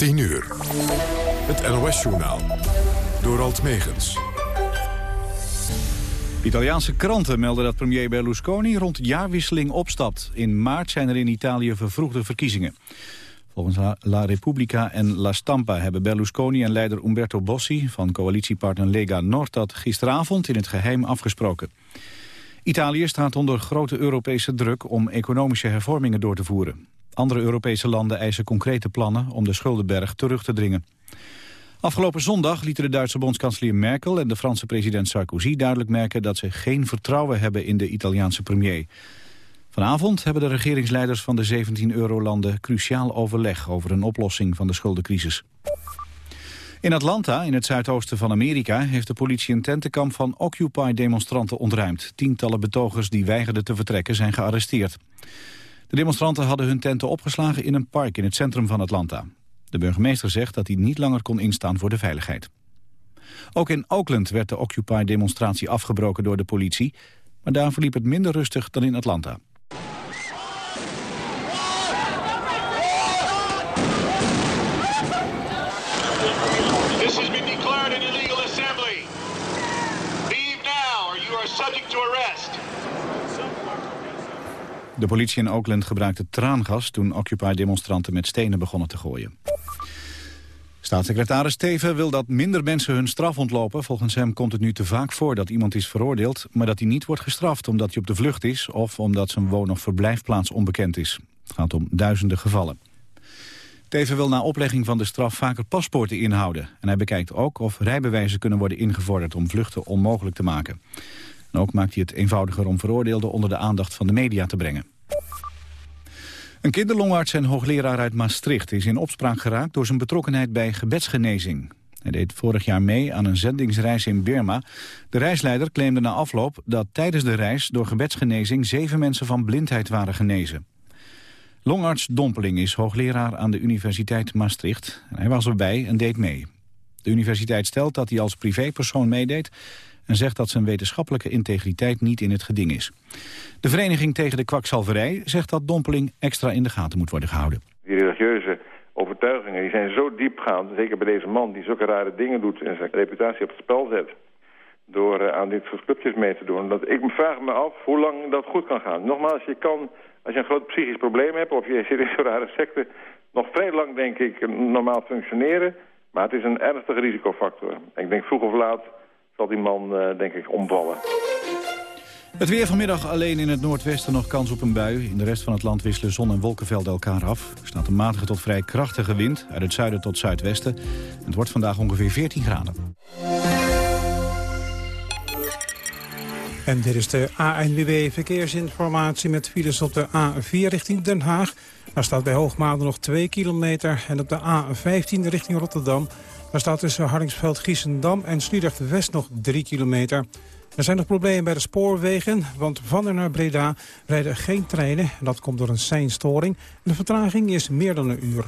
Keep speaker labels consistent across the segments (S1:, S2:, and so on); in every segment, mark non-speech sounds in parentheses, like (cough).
S1: 10 uur. Het NOS-journaal. Door Alt Megens.
S2: Italiaanse kranten melden dat premier Berlusconi rond jaarwisseling opstapt. In maart zijn er in Italië vervroegde verkiezingen. Volgens La Repubblica en La Stampa hebben Berlusconi en leider Umberto Bossi... van coalitiepartner Lega Nord dat gisteravond in het geheim afgesproken. Italië staat onder grote Europese druk om economische hervormingen door te voeren. Andere Europese landen eisen concrete plannen om de schuldenberg terug te dringen. Afgelopen zondag lieten de Duitse bondskanselier Merkel en de Franse president Sarkozy duidelijk merken dat ze geen vertrouwen hebben in de Italiaanse premier. Vanavond hebben de regeringsleiders van de 17 eurolanden cruciaal overleg over een oplossing van de schuldencrisis. In Atlanta, in het zuidoosten van Amerika, heeft de politie een tentenkamp van Occupy-demonstranten ontruimd. Tientallen betogers die weigerden te vertrekken zijn gearresteerd. De demonstranten hadden hun tenten opgeslagen in een park in het centrum van Atlanta. De burgemeester zegt dat hij niet langer kon instaan voor de veiligheid. Ook in Oakland werd de Occupy-demonstratie afgebroken door de politie... maar daar verliep het minder rustig dan in Atlanta. De politie in Oakland gebruikte traangas toen Occupy-demonstranten met stenen begonnen te gooien. Staatssecretaris Steven wil dat minder mensen hun straf ontlopen. Volgens hem komt het nu te vaak voor dat iemand is veroordeeld... maar dat hij niet wordt gestraft omdat hij op de vlucht is... of omdat zijn woon- of verblijfplaats onbekend is. Het gaat om duizenden gevallen. Teven wil na oplegging van de straf vaker paspoorten inhouden. En hij bekijkt ook of rijbewijzen kunnen worden ingevorderd... om vluchten onmogelijk te maken. En ook maakt hij het eenvoudiger om veroordeelden onder de aandacht van de media te brengen. Een kinderlongarts en hoogleraar uit Maastricht is in opspraak geraakt door zijn betrokkenheid bij gebedsgenezing. Hij deed vorig jaar mee aan een zendingsreis in Birma. De reisleider claimde na afloop dat tijdens de reis door gebedsgenezing zeven mensen van blindheid waren genezen. Longarts Dompeling is hoogleraar aan de Universiteit Maastricht. Hij was erbij en deed mee. De universiteit stelt dat hij als privépersoon meedeed en zegt dat zijn wetenschappelijke integriteit niet in het geding is. De Vereniging tegen de Kwakzalverij zegt dat Dompeling extra in de gaten moet worden gehouden.
S3: Die religieuze overtuigingen die zijn zo diepgaand, zeker bij deze man die zulke rare dingen doet en zijn reputatie op het spel zet door uh, aan dit soort clubjes mee te doen. Dat, ik vraag me af hoe lang dat goed kan gaan. Nogmaals, je kan, als je een groot psychisch probleem hebt of je zit in zo'n rare secte, nog vrij lang denk ik normaal functioneren. Maar het is een ernstige risicofactor. Ik denk vroeg of laat zal die man, uh, denk ik, omvallen.
S2: Het weer vanmiddag alleen in het noordwesten nog kans op een bui. In de rest van het land wisselen zon- en wolkenvelden elkaar af. Er staat een matige tot vrij krachtige wind uit het zuiden tot zuidwesten. Het wordt vandaag ongeveer 14 graden.
S4: En dit is de ANWB Verkeersinformatie met files op de A4 richting Den Haag. Daar staat bij Hoogmade nog 2 kilometer. En op de A15 richting Rotterdam daar staat tussen Hardingsveld, Giesendam en Sliedrecht-West nog 3 kilometer. Er zijn nog problemen bij de spoorwegen, want van en naar Breda rijden geen treinen. En dat komt door een seinstoring. De vertraging is meer dan een uur.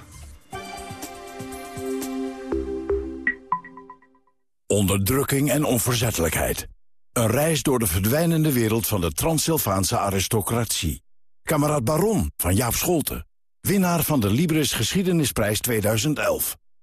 S5: Onderdrukking en onverzettelijkheid. Een reis door de verdwijnende wereld van de Transsylvaanse aristocratie. Kameraad Baron van Jaap Scholten. Winnaar van de Libris Geschiedenisprijs 2011.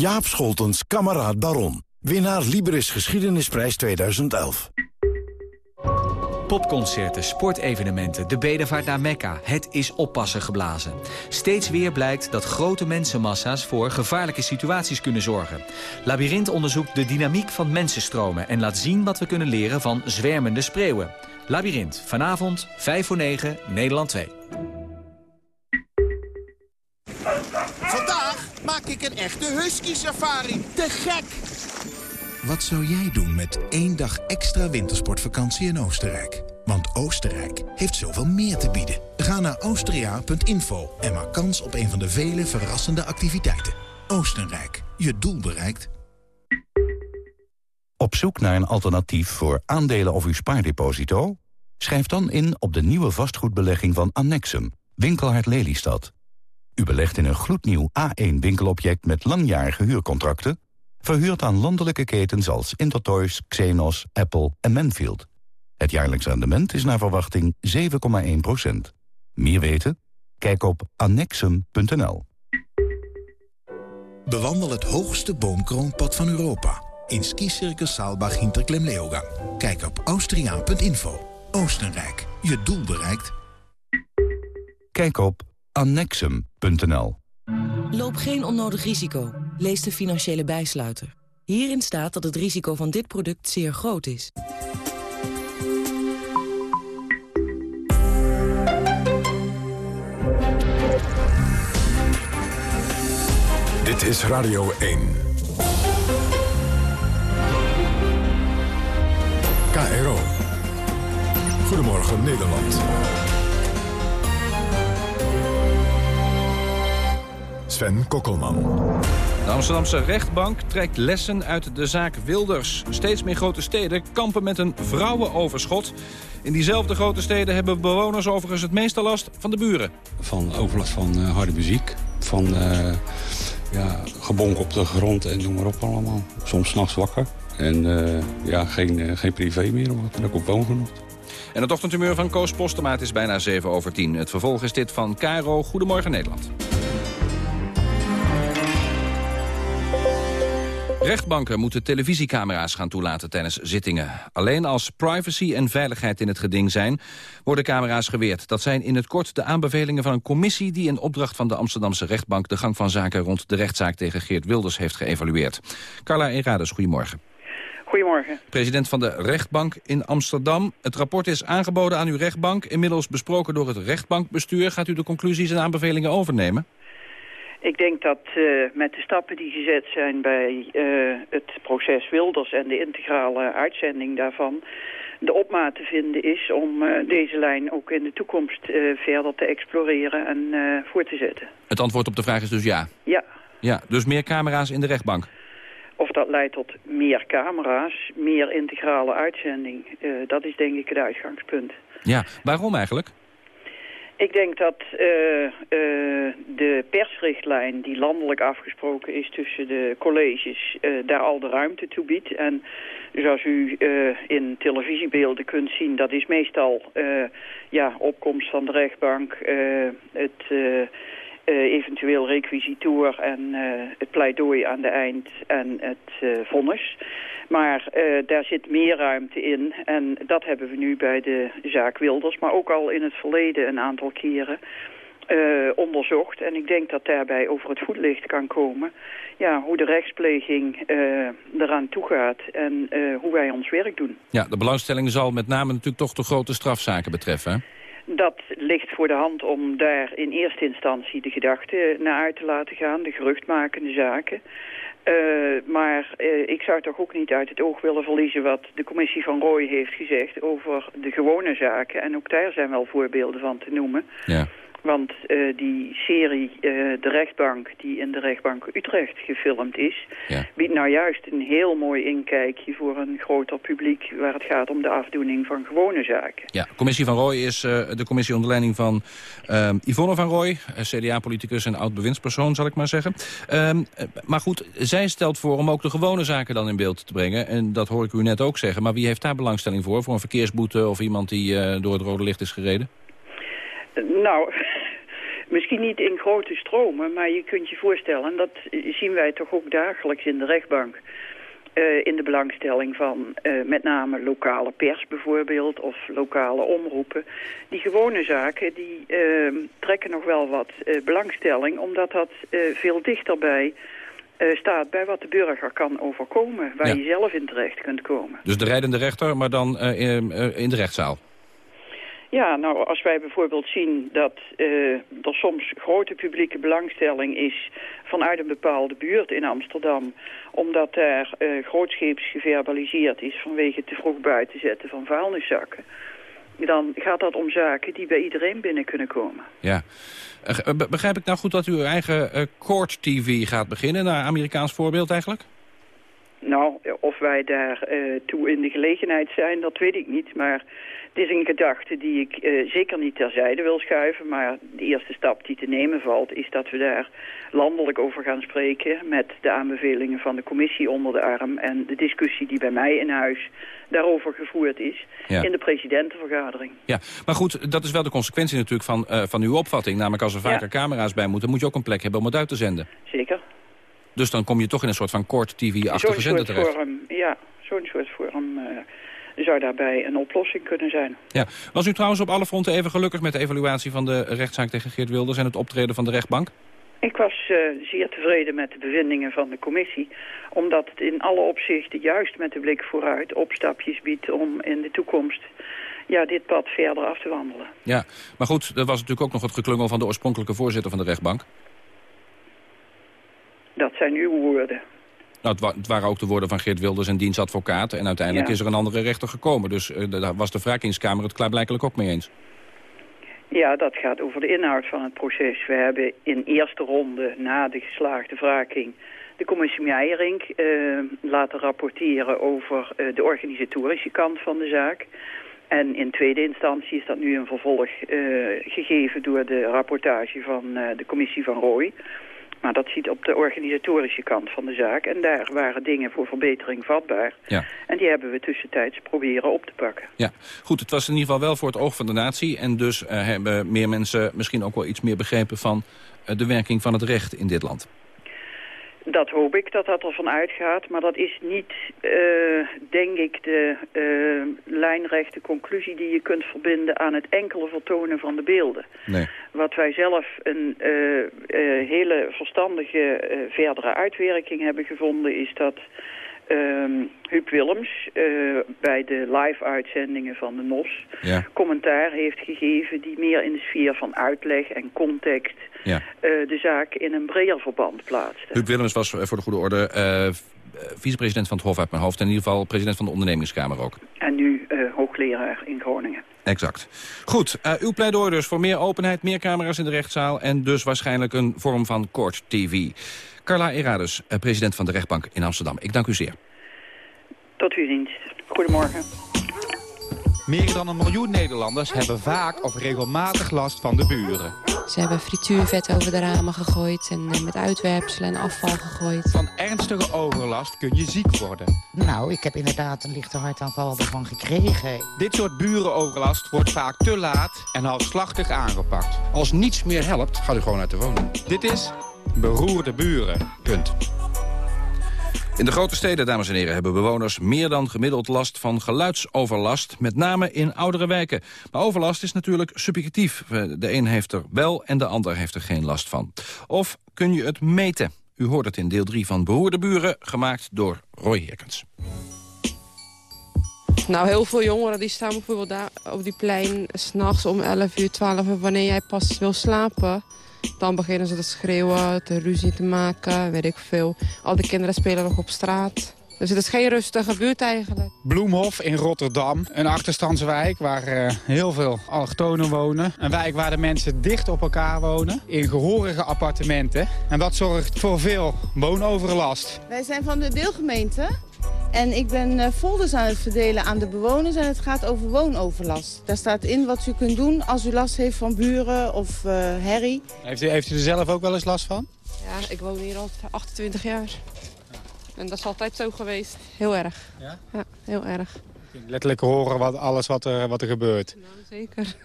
S5: Jaap Scholtens, kameraad Baron. Winnaar Libris Geschiedenisprijs 2011.
S6: Popconcerten, sportevenementen, de bedevaart naar Mekka. Het is oppassen geblazen. Steeds weer blijkt dat grote mensenmassa's voor gevaarlijke situaties kunnen zorgen. Labyrinth onderzoekt de dynamiek van mensenstromen... en laat zien wat we kunnen leren van zwermende spreeuwen. Labyrinth, vanavond, 5 voor 9, Nederland 2.
S7: Maak ik een echte husky-safari. Te gek!
S8: Wat zou jij doen met één dag extra wintersportvakantie in Oostenrijk? Want Oostenrijk heeft zoveel meer te bieden. Ga naar austria.info en maak kans op een van de vele verrassende activiteiten. Oostenrijk,
S9: je doel bereikt.
S10: Op zoek naar een alternatief voor aandelen of uw spaardeposito? Schrijf dan in op de nieuwe vastgoedbelegging van Annexum, Winkelhard Lelystad. U belegt in een gloednieuw A1-winkelobject met langjarige huurcontracten... verhuurd aan landelijke ketens als Intertoys, Xenos, Apple en Manfield. Het jaarlijks rendement is naar verwachting 7,1% Meer weten? Kijk op annexum.nl.
S9: Bewandel het hoogste boomkroonpad van Europa. In skicircus Saalbach Hinterklemleogang. Kijk op austriaan.info. Oostenrijk, je doel bereikt.
S10: Kijk op annexum.nl.
S11: Loop geen onnodig risico. Lees de financiële bijsluiter. Hierin staat dat het risico van dit product zeer groot is.
S1: Dit is Radio 1. KRO. Goedemorgen Nederland. Sven Kokkelman.
S12: De Amsterdamse rechtbank trekt lessen uit de zaak Wilders. Steeds meer grote steden kampen met een vrouwenoverschot. In diezelfde grote steden hebben bewoners overigens het meeste last van de buren.
S13: Van overlast van uh, harde muziek, van uh, ja, gebonk op de grond en noem maar op allemaal. Soms s'nachts wakker en uh, ja, geen, geen privé meer, omdat ik op woongenoeg.
S12: En het ochtendhumeur van Koos Postema is bijna 7 over 10. Het vervolg is dit van Caro. Goedemorgen Nederland. Rechtbanken moeten televisiecamera's gaan toelaten tijdens zittingen. Alleen als privacy en veiligheid in het geding zijn, worden camera's geweerd. Dat zijn in het kort de aanbevelingen van een commissie... die in opdracht van de Amsterdamse rechtbank... de gang van zaken rond de rechtszaak tegen Geert Wilders heeft geëvalueerd. Carla Erades, goedemorgen.
S14: Goedemorgen.
S12: President van de rechtbank in Amsterdam. Het rapport is aangeboden aan uw rechtbank. Inmiddels besproken door het rechtbankbestuur. Gaat u de conclusies en aanbevelingen overnemen?
S14: Ik denk dat uh, met de stappen die gezet zijn bij uh, het proces Wilders en de integrale uitzending daarvan de opmaat te vinden is om uh, deze lijn ook in de toekomst verder te exploreren en voor te zetten.
S12: Het antwoord op de vraag is dus ja?
S14: Ja.
S12: Ja, dus meer camera's in de rechtbank?
S14: Of dat leidt tot meer camera's, meer integrale uitzending, dat is denk ik het uitgangspunt.
S12: Ja, waarom eigenlijk?
S14: Ik denk dat uh, de persrichtlijn die landelijk afgesproken is tussen de colleges uh, daar al de ruimte toe biedt. En zoals u in televisiebeelden kunt zien, dat is meestal ja, opkomst van de rechtbank, het eventueel requisitoer en het pleidooi aan de eind en het vonnis. Maar daar zit meer ruimte in. En dat hebben we nu bij de zaak Wilders. Maar ook al in het verleden een aantal keren onderzocht. En ik denk dat daarbij over het voetlicht kan komen... Ja, hoe de rechtspleging uh, eraan toe gaat en hoe wij ons werk doen.
S12: Ja, de belangstelling zal met name natuurlijk toch de grote strafzaken betreffen?
S14: Dat ligt voor de hand om daar in eerste instantie de gedachten naar uit te laten gaan, de geruchtmakende zaken. Uh, maar uh, ik zou toch ook niet uit het oog willen verliezen wat de commissie van Rooij heeft gezegd over de gewone zaken. En ook daar zijn wel voorbeelden van te noemen.
S12: Ja.
S14: Want uh, die serie uh, De Rechtbank, die in de rechtbank Utrecht gefilmd is...
S12: Ja.
S14: biedt nou juist een heel mooi inkijkje voor een groter publiek... waar het gaat om de afdoening van gewone zaken.
S12: Ja, commissie van Rooij is uh, de commissie onder leiding van Yvonne van Rooij... CDA-politicus en oud-bewindspersoon, zal ik maar zeggen. Um, maar goed, zij stelt voor om ook de gewone zaken dan in beeld te brengen. En dat hoor ik u net ook zeggen. Maar wie heeft daar belangstelling voor? Voor een verkeersboete of iemand die door het rode licht is gereden?
S14: Nou, (laughs) misschien niet in grote stromen, maar je kunt je voorstellen... en dat zien wij toch ook dagelijks in de rechtbank... Uh, in de belangstelling van uh, met name lokale pers bijvoorbeeld... of lokale omroepen. Die gewone zaken die uh, trekken nog wel wat belangstelling... omdat dat veel dichterbij staat bij wat de burger kan overkomen... waar
S12: Ja.
S14: je zelf in terecht kunt komen.
S12: Dus de rijdende rechter, maar dan eh, in, eh, in de rechtszaal.
S14: Ja, nou, als wij bijvoorbeeld zien dat eh, er soms grote publieke belangstelling is vanuit een bepaalde buurt in Amsterdam, omdat daar eh grootscheeps geverbaliseerd is vanwege te vroeg buiten zetten van vuilniszakken. dan gaat dat om zaken die bij iedereen binnen kunnen komen.
S12: Ja. Eh, eh, be- begrijp ik nou goed dat u uw eigen eh, court TV gaat beginnen, naar Amerikaans voorbeeld eigenlijk?
S14: Nou, of wij daar eh, toe in de gelegenheid zijn, dat weet ik niet. Maar het is een gedachte die ik eh, zeker niet terzijde wil schuiven. Maar de eerste stap die te nemen valt, is dat we daar landelijk over gaan spreken... met de aanbevelingen van de commissie onder de arm... en de discussie die bij mij in huis daarover gevoerd is...
S12: Ja.
S14: in de presidentenvergadering.
S12: Ja, maar goed, dat is wel de consequentie natuurlijk van, eh, van uw opvatting. Namelijk als er vaker
S14: Ja.
S12: camera's bij moeten, moet je ook een plek hebben om het uit te zenden.
S14: Zeker.
S12: Dus dan kom je toch in een soort van court TV-achtige
S14: Zo'n
S12: zender
S14: soort
S12: terecht.
S14: vorm, ja, zo'n soort vorm eh, zou daarbij een oplossing kunnen zijn.
S12: Ja. Was u trouwens op alle fronten even gelukkig met de evaluatie van de rechtszaak tegen Geert Wilders en het optreden van de rechtbank?
S14: Ik was eh, zeer tevreden met de bevindingen van de commissie. Omdat het in alle opzichten juist met de blik vooruit opstapjes biedt om in de toekomst ja, dit pad verder af te wandelen.
S12: Ja, maar goed, er was natuurlijk ook nog het geklungel van de oorspronkelijke voorzitter van de rechtbank.
S14: Dat zijn uw woorden.
S12: Nou, het, wa- het waren ook de woorden van Geert Wilders en diens advocaat. En uiteindelijk
S14: Ja.
S12: is er een andere rechter gekomen. Dus eh, daar was de wrakingskamer het klaarblijkelijk ook mee eens.
S14: Ja, dat gaat over de inhoud van het proces. We hebben in eerste ronde na de geslaagde wraking de commissie Meijering eh, laten rapporteren over eh, de organisatorische kant van de zaak. En in tweede instantie is dat nu een vervolg gegeven door de rapportage van de commissie van Rooij. Maar dat ziet op de organisatorische kant van de zaak. En daar waren dingen voor verbetering vatbaar.
S12: Ja.
S14: En die hebben we tussentijds proberen op te pakken.
S12: Ja, goed, het was in ieder geval wel voor het oog van de natie. En dus eh, hebben meer mensen misschien ook wel iets meer begrepen van eh, de werking van het recht in dit land.
S14: Dat hoop ik dat dat ervan uitgaat, maar dat is niet, eh, denk ik, de eh, lijnrechte conclusie die je kunt verbinden aan het enkele vertonen van de beelden.
S12: Nee.
S14: Wat wij zelf een eh, hele verstandige verdere uitwerking hebben gevonden is dat ehm Huub Willems eh, bij de live-uitzendingen van de NOS
S12: Ja.
S14: commentaar heeft gegeven die meer in de sfeer van uitleg en context
S12: Ja.
S14: eh, de zaak in een breder verband plaatste.
S12: Huub Willems was eh, voor de goede orde eh, vicepresident van het Hof uit mijn hoofd. En in ieder geval president van de ondernemingskamer ook.
S14: En nu hoogleraar in Groningen.
S12: Exact. Goed, uw pleidooi dus voor meer openheid, meer camera's in de rechtszaal... en dus waarschijnlijk een vorm van court TV. Carla Eradus, eh, president van de rechtbank in Amsterdam. Ik dank u zeer.
S14: Tot uw dienst. Goedemorgen.
S15: Meer dan een miljoen Nederlanders hebben vaak of regelmatig last van de buren.
S16: Ze hebben frituurvet over de ramen gegooid en eh, met uitwerpselen en afval gegooid.
S15: Van ernstige overlast kun je ziek worden.
S17: Nou, ik heb inderdaad een lichte hartaanval ervan gekregen.
S15: Dit soort burenoverlast wordt vaak te laat en halfslachtig aangepakt.
S18: Als niets meer helpt, gaat u gewoon uit de woning.
S15: Dit is Beroerde Buren.
S18: Punt.
S12: In de grote steden, dames en heren, hebben bewoners meer dan gemiddeld last van geluidsoverlast, met name in oudere wijken. Maar overlast is natuurlijk subjectief. Eh, De een heeft er wel en de ander heeft er geen last van. Of kun je het meten? U hoort het in deel 3 van Behoorde Buren, gemaakt door Roy Herkens.
S19: Nou, heel veel jongeren die staan bijvoorbeeld daar op die plein... s'nachts om 11 uur, 12 uur, wanneer jij pas wil slapen... dan beginnen ze te schreeuwen, te ruzie te maken, weet ik veel. Al die kinderen spelen nog op straat. Dus het is geen rustige buurt eigenlijk.
S20: Bloemhof in Rotterdam, een achterstandswijk waar eh, heel veel allochtonen wonen. Een wijk waar de mensen dicht op elkaar wonen, in gehorige appartementen. En dat zorgt voor veel woonoverlast.
S21: Wij zijn van de deelgemeente en ik ben eh, folders aan het verdelen aan de bewoners en het gaat over woonoverlast. Daar staat in wat u kunt doen als u last heeft van buren of eh, herrie.
S20: Heeft u, heeft u er zelf ook wel eens last van?
S19: Ja, ik woon hier al 28 jaar. En dat is altijd zo geweest. Heel erg.
S20: Ja?
S19: Ja, heel erg.
S20: Letterlijk horen wat, alles wat er, wat er gebeurt.
S19: Zeker.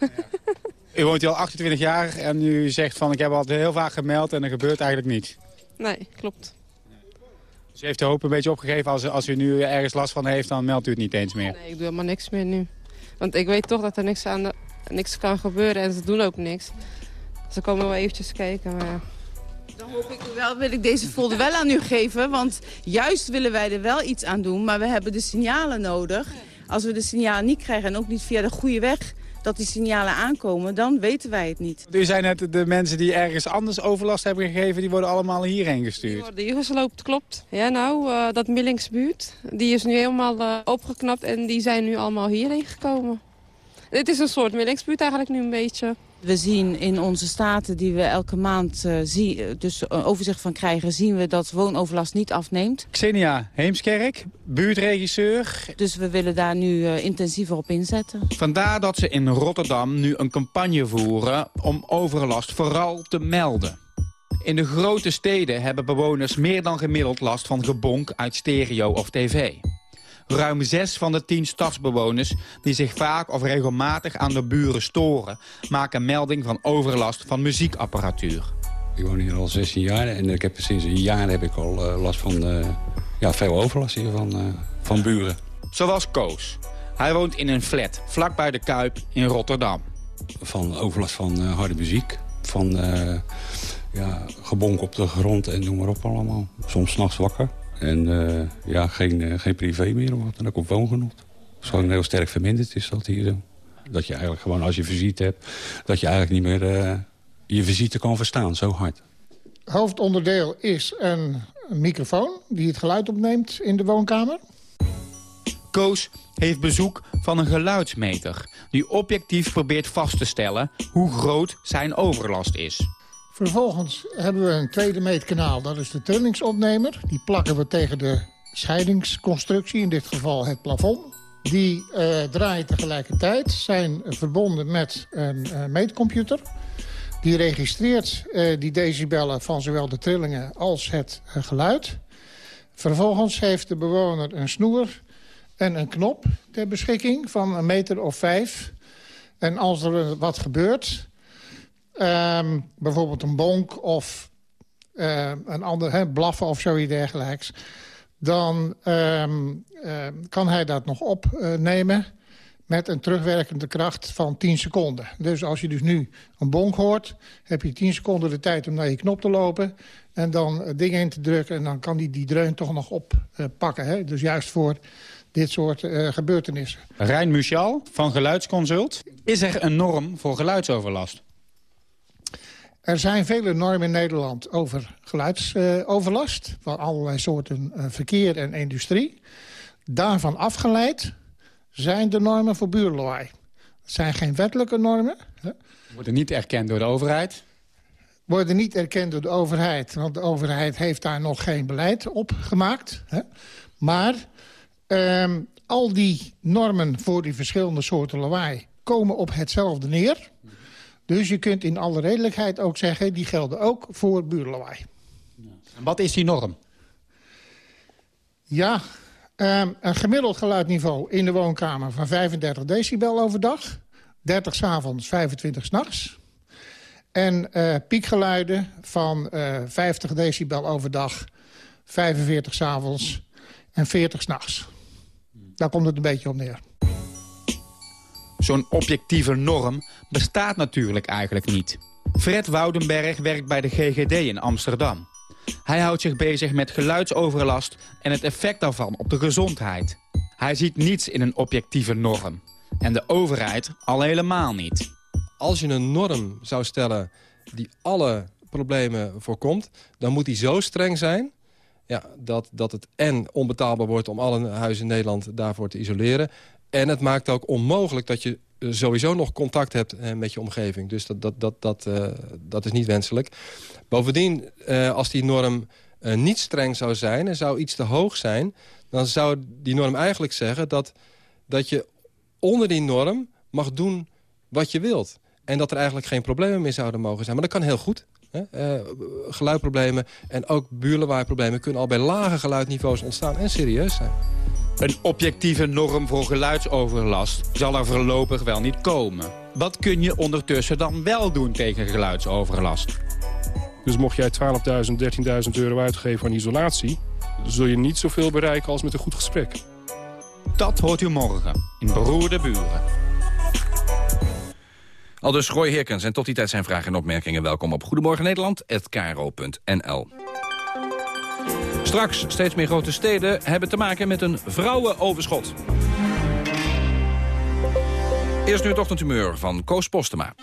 S20: U woont hier al 28 jaar en u zegt van ik heb al heel vaak gemeld en er gebeurt eigenlijk niets.
S19: Nee, klopt.
S20: Dus u heeft de hoop een beetje opgegeven als, als u nu ergens last van heeft, dan meldt u het niet eens meer.
S19: Nee, ik doe helemaal niks meer nu. Want ik weet toch dat er niks, aan de, niks kan gebeuren en ze doen ook niks. Ze komen wel eventjes kijken, maar ja.
S21: Dan hoop ik wel, wil ik deze folder wel aan u geven, want juist willen wij er wel iets aan doen. Maar we hebben de signalen nodig. Als we de signalen niet krijgen en ook niet via de goede weg dat die signalen aankomen, dan weten wij het niet.
S20: U zei net, de mensen die ergens anders overlast hebben gegeven, die worden allemaal hierheen
S19: Die
S20: gestuurd.
S19: worden hier gesloopt, klopt. Ja, nou, eh, dat Millingsbuurt, die is nu helemaal eh, opgeknapt en die zijn nu allemaal hierheen gekomen. Het is een soort middeksbuurt eigenlijk nu een beetje.
S21: We zien in onze staten die we elke maand uh, zien, dus een overzicht van krijgen... zien we dat woonoverlast niet afneemt.
S15: Xenia Heemskerk, buurtregisseur.
S21: Dus we willen daar nu uh, intensiever op inzetten.
S15: Vandaar dat ze in Rotterdam nu een campagne voeren om overlast vooral te melden. In de grote steden hebben bewoners meer dan gemiddeld last van gebonk uit stereo of tv. Ruim zes van de tien stadsbewoners die zich vaak of regelmatig aan de buren storen... maken melding van overlast van muziekapparatuur.
S13: Ik woon hier al 16 jaar en ik heb, sinds een jaar heb ik al uh, last van uh, ja, veel overlast hier van, uh, van buren.
S15: Zoals Koos. Hij woont in een flat vlakbij de Kuip in Rotterdam.
S13: Van overlast van harde muziek, van ja, gebonk op de grond en noem maar op allemaal. Soms s'nachts wakker. En uh, ja, geen, uh, geen privé meer of wat dan ook op woongenot. Gewoon heel sterk verminderd is dat hier zo. Dat je eigenlijk gewoon als je visite hebt... dat je eigenlijk niet meer uh, je visite kan verstaan, zo hard.
S22: Hoofdonderdeel is een microfoon die het geluid opneemt in de woonkamer.
S15: Koos heeft bezoek van een geluidsmeter... die objectief probeert vast te stellen hoe groot zijn overlast is.
S22: Vervolgens hebben we een tweede meetkanaal, dat is de trillingsopnemer. Die plakken we tegen de scheidingsconstructie, in dit geval het plafond. Die uh, draaien tegelijkertijd, zijn verbonden met een uh, meetcomputer. Die registreert uh, die decibellen van zowel de trillingen als het geluid. Vervolgens heeft de bewoner een snoer en een knop ter beschikking van een meter of vijf. En als er wat gebeurt, Um, bijvoorbeeld een bonk of uh, een ander, hè, blaffen of zoiets dergelijks... dan um, uh, kan hij dat nog opnemen met een terugwerkende kracht van 10 seconden. Dus als je dus nu een bonk hoort, heb je 10 seconden de tijd om naar je knop te lopen... en dan dingen in te drukken en dan kan hij die, die dreun toch nog oppakken. Uh, dus juist voor dit soort uh, gebeurtenissen.
S15: Rijn Muchal van Geluidsconsult. Is er een norm voor geluidsoverlast?
S22: Er zijn vele normen in Nederland over geluidsoverlast... Van allerlei soorten uh, verkeer en industrie. Daarvan afgeleid zijn de normen voor buurlawaai. Het zijn geen wettelijke normen.
S15: Worden niet erkend door de overheid?
S22: Worden niet erkend door de overheid. Want de overheid heeft daar nog geen beleid op gemaakt. Hè. Maar um, al die normen voor die verschillende soorten lawaai... komen op hetzelfde neer... Dus je kunt in alle redelijkheid ook zeggen... die gelden ook voor buurlawaai.
S15: En wat is die norm?
S22: Ja, um, een gemiddeld geluidniveau in de woonkamer van 35 decibel overdag. 30 s'avonds, 25 s'nachts. En uh, piekgeluiden van uh, 50 decibel overdag, 45 s'avonds en 40 s'nachts. Daar komt het een beetje op neer.
S15: Zo'n objectieve norm bestaat natuurlijk eigenlijk niet. Fred Woudenberg werkt bij de GGD in Amsterdam. Hij houdt zich bezig met geluidsoverlast en het effect daarvan op de gezondheid. Hij ziet niets in een objectieve norm. En de overheid al helemaal niet.
S23: Als je een norm zou stellen die alle problemen voorkomt... dan moet die zo streng zijn ja, dat, dat het en onbetaalbaar wordt om alle huizen in Nederland daarvoor te isoleren... En het maakt ook onmogelijk dat je eh, sowieso nog contact hebt eh, met je omgeving. Dus dat, dat, dat, dat, uh, dat is niet wenselijk. Bovendien, als die norm niet streng zou zijn... en zou iets te hoog zijn... dan zou die norm eigenlijk zeggen dat, dat je onder die norm mag doen wat je wilt. En dat er eigenlijk geen problemen meer zouden mogen zijn. Maar dat kan heel goed. Hè? Geluidproblemen en ook buurlawaaiproblemen... kunnen al bij lage geluidniveaus ontstaan en serieus zijn.
S15: Een objectieve norm voor geluidsoverlast zal er voorlopig wel niet komen. Wat kun je ondertussen dan wel doen tegen geluidsoverlast?
S24: Dus mocht jij 12.000, 13.000 euro uitgeven aan isolatie... zul je niet zoveel bereiken als met een goed gesprek.
S15: Dat hoort u morgen in Beroerde Buren.
S12: Al dus Roy Herkens en tot die tijd zijn vragen en opmerkingen. Welkom op Goedemorgen Nederland@kro.nl. Straks, steeds meer grote steden hebben te maken met een vrouwenoverschot. Eerst nu het ochtendhumeur van Koos Postema.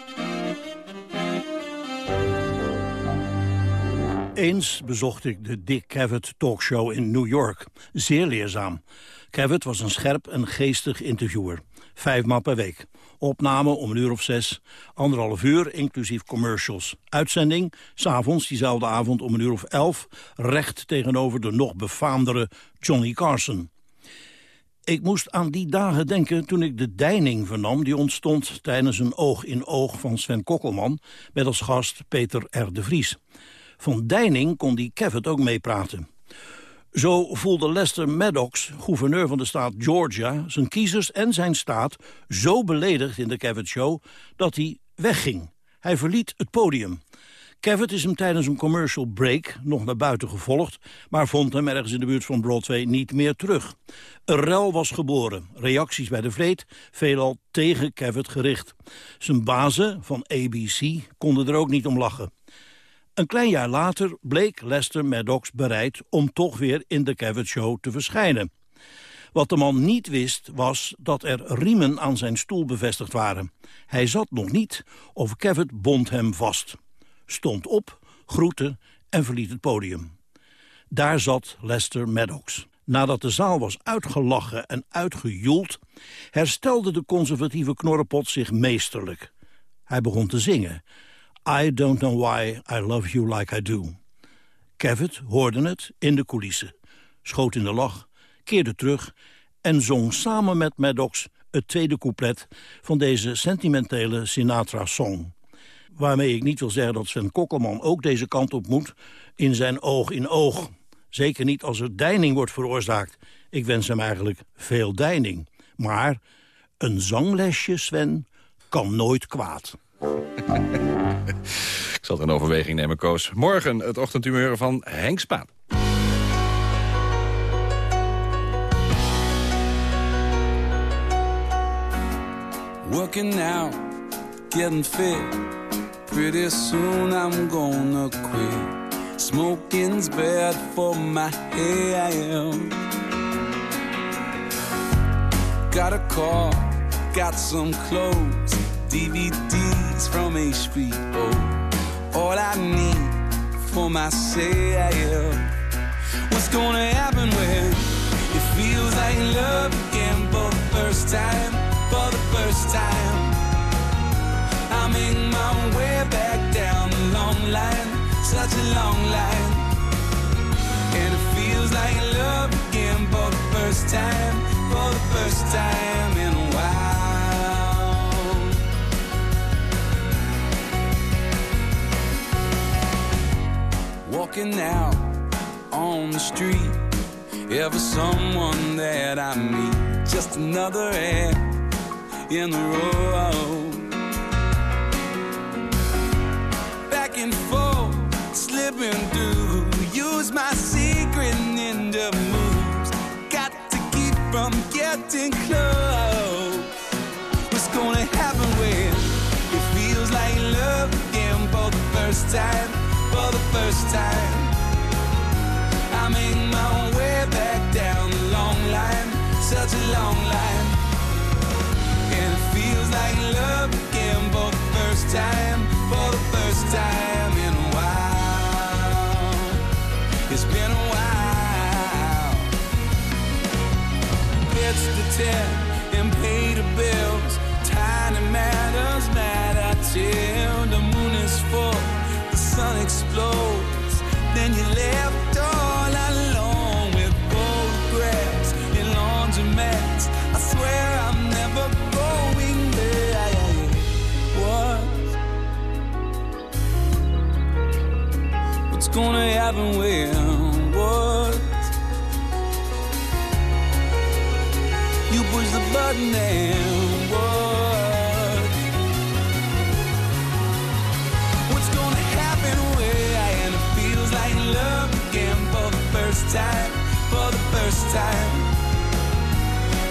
S25: Eens bezocht ik de Dick Cavett talkshow in New York. Zeer leerzaam.
S26: Cavett was een scherp en geestig interviewer. Vijf maal per week. Opname om een uur of zes. Anderhalf uur, inclusief commercials. Uitzending, s'avonds, diezelfde avond om een uur of elf... recht tegenover de nog befaamdere Johnny Carson. Ik moest aan die dagen denken toen ik de deining vernam... die ontstond tijdens een oog in oog van Sven Kokkelman... met als gast Peter R. de Vries. Van deining kon die Cavett ook meepraten. Zo voelde Lester Maddox, gouverneur van de staat Georgia... zijn kiezers en zijn staat zo beledigd in de Cavett Show... dat hij wegging. Hij verliet het podium. Cavett is hem tijdens een commercial break nog naar buiten gevolgd... maar vond hem ergens in de buurt van Broadway niet meer terug. Een rel was geboren. Reacties bij de vreed, veelal tegen Cavett gericht. Zijn bazen van ABC konden er ook niet om lachen. Een klein jaar later bleek Lester Maddox bereid om toch weer in de Cavett Show te verschijnen. Wat de man niet wist was dat er riemen aan zijn stoel bevestigd waren. Hij zat nog niet of Cavett bond hem vast. Stond op, groette en verliet het podium. Daar zat Lester Maddox. Nadat de zaal was uitgelachen en uitgejoeld... herstelde de conservatieve knorrepot zich meesterlijk. Hij begon te zingen... I don't know why I love you like I do. Cavett hoorde het in de coulissen, schoot in de lach, keerde terug... en zong samen met Maddox het tweede couplet van deze sentimentele Sinatra-song. Waarmee ik niet wil zeggen dat Sven Kokkelman ook deze kant op moet... in zijn oog in oog. Zeker niet als er deining wordt veroorzaakt. Ik wens hem eigenlijk veel deining. Maar een zanglesje, Sven, kan nooit kwaad. (laughs)
S12: Ik zal het in overweging nemen, Koos. Morgen het ochtendhumeur van Henk Spaan.
S27: Working now, getting fit. Pretty soon I'm gonna quit. Smoking's bad for my health. Got a car, got some clothes, DVDs from HBO. All I need for my myself. What's gonna happen when it feels like love again for the first time? For the first time, I'm make my way back down the long line, such a long line. Out on the street, ever someone that I meet, just another hand in the road. Back and forth, slipping through. Use my secret ninja moves. Got to keep from getting close. What's gonna happen when it feels like love again for the first time? The first time, I make my way back down the long line, such a long line. And it feels like love again for the first time, for the first time in a while. It's been a while. It's the ten and pay the bills. Tiny matters matter till the moon is full, sun explodes. Then you're left all alone with photographs in laundromats. I swear I'm never going there. What? What's gonna happen when? What? You push the button and time? For the first time.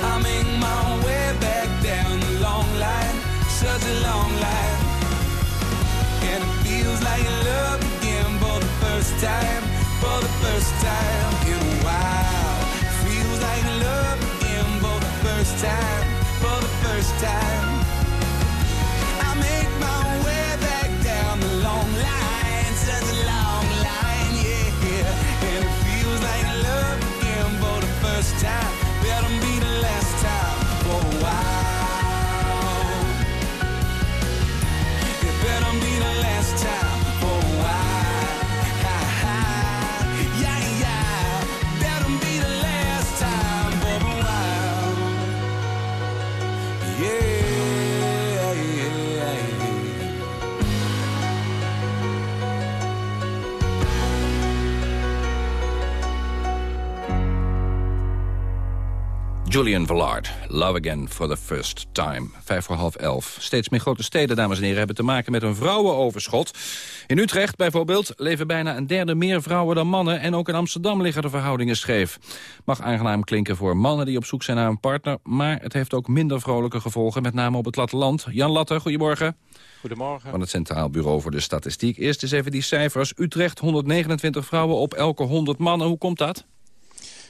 S27: I make my way back down the long line, such a long line. And it feels like love again for the first time, for the first time in a while. Feels like love again for the first time, for the first time.
S12: Julian Vallard, Love Again for the First Time. Vijf voor half elf. Steeds meer grote steden, dames en heren, hebben te maken met een vrouwenoverschot. In Utrecht bijvoorbeeld leven bijna een derde meer vrouwen dan mannen... en ook in Amsterdam liggen de verhoudingen scheef. Mag aangenaam klinken voor mannen die op zoek zijn naar een partner... maar het heeft ook minder vrolijke gevolgen, met name op het platteland. Jan Latte, goedemorgen.
S25: Goedemorgen.
S12: Van het Centraal Bureau voor de Statistiek. Eerst eens even die cijfers. Utrecht 129 vrouwen op elke 100 mannen. Hoe komt dat?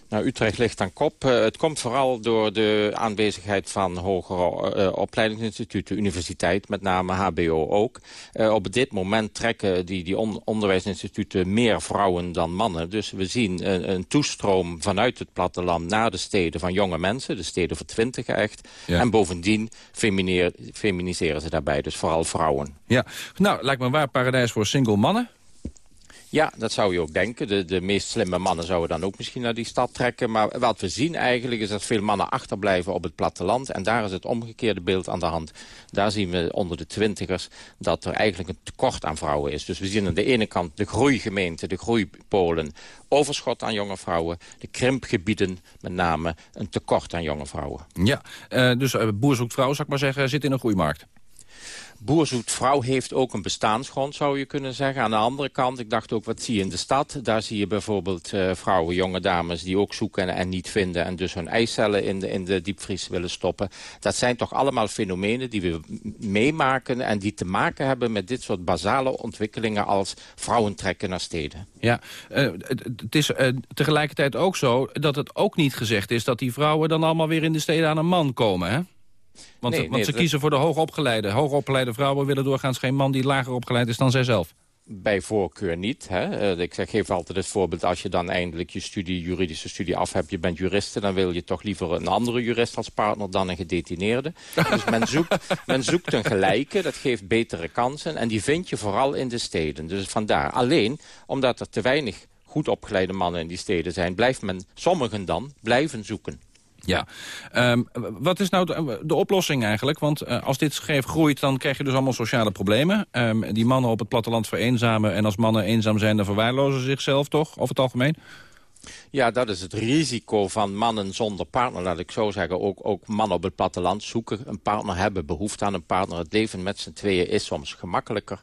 S25: Nou, Utrecht ligt aan kop. Uh, het komt vooral door de aanwezigheid van hogere uh, opleidingsinstituten, universiteit, met name HBO ook. Uh, op dit moment trekken die, die on onderwijsinstituten meer vrouwen dan mannen. Dus we zien een, een, toestroom vanuit het platteland naar de steden van jonge mensen, de steden voor twintig echt. Ja. En bovendien feminiseren ze daarbij, dus vooral vrouwen.
S12: Ja, nou, lijkt me een waar paradijs voor single mannen.
S25: Ja, dat zou je ook denken. De, de meest slimme mannen zouden dan ook misschien naar die stad trekken. Maar wat we zien eigenlijk is dat veel mannen achterblijven op het platteland. En daar is het omgekeerde beeld aan de hand. Daar zien we onder de twintigers dat er eigenlijk een tekort aan vrouwen is. Dus we zien aan de ene kant de groeigemeenten, de groeipolen... overschot aan jonge vrouwen. De krimpgebieden met name een tekort aan jonge vrouwen.
S12: Ja, uh, dus uh, boer zoekt vrouw, zou ik maar zeggen, zit in een groeimarkt.
S25: Boerzoetvrouw heeft ook een bestaansgrond, zou je kunnen zeggen. Aan de andere kant, ik dacht ook, wat zie je in de stad? Daar zie je bijvoorbeeld uh, vrouwen, jonge dames... die ook zoeken en, niet vinden... en dus hun eicellen in de, in de diepvries willen stoppen. Dat zijn toch allemaal fenomenen die we meemaken... en die te maken hebben met dit soort basale ontwikkelingen... als vrouwen trekken naar steden.
S12: Ja, uh, het is uh, tegelijkertijd ook zo dat het ook niet gezegd is... dat die vrouwen dan allemaal weer in de steden aan een man komen, hè? Want,
S25: nee,
S12: want
S25: nee,
S12: ze
S25: dat-
S12: kiezen voor de hoogopgeleide. Hoogopgeleide vrouwen willen doorgaans geen man die lager opgeleid is dan zijzelf.
S25: Bij voorkeur niet. Hè? Eh, Ik zeg, geef altijd het voorbeeld, als je dan eindelijk je studie, juridische studie af hebt, je bent juriste, dan wil je toch liever een andere jurist als partner dan een gedetineerde. (laughs) dus men zoekt, men zoekt een gelijke, dat geeft betere kansen en die vind je vooral in de steden. Dus vandaar. Alleen, omdat er te weinig goed opgeleide mannen in die steden zijn, blijft men, sommigen dan, blijven zoeken.
S12: Ja. Ehm, wat is nou de, oplossing eigenlijk? Want eh, als dit scheef groeit, dan krijg je dus allemaal sociale problemen. Ehm, die mannen op het platteland vereenzamen. En als mannen eenzaam zijn, dan verwaarlozen ze zichzelf toch, over het algemeen?
S25: Ja, dat is het risico van mannen zonder partner, laat ik zo zeggen. Ook, ook mannen op het platteland zoeken een partner, hebben behoefte aan een partner. Het leven met z'n tweeën is soms gemakkelijker.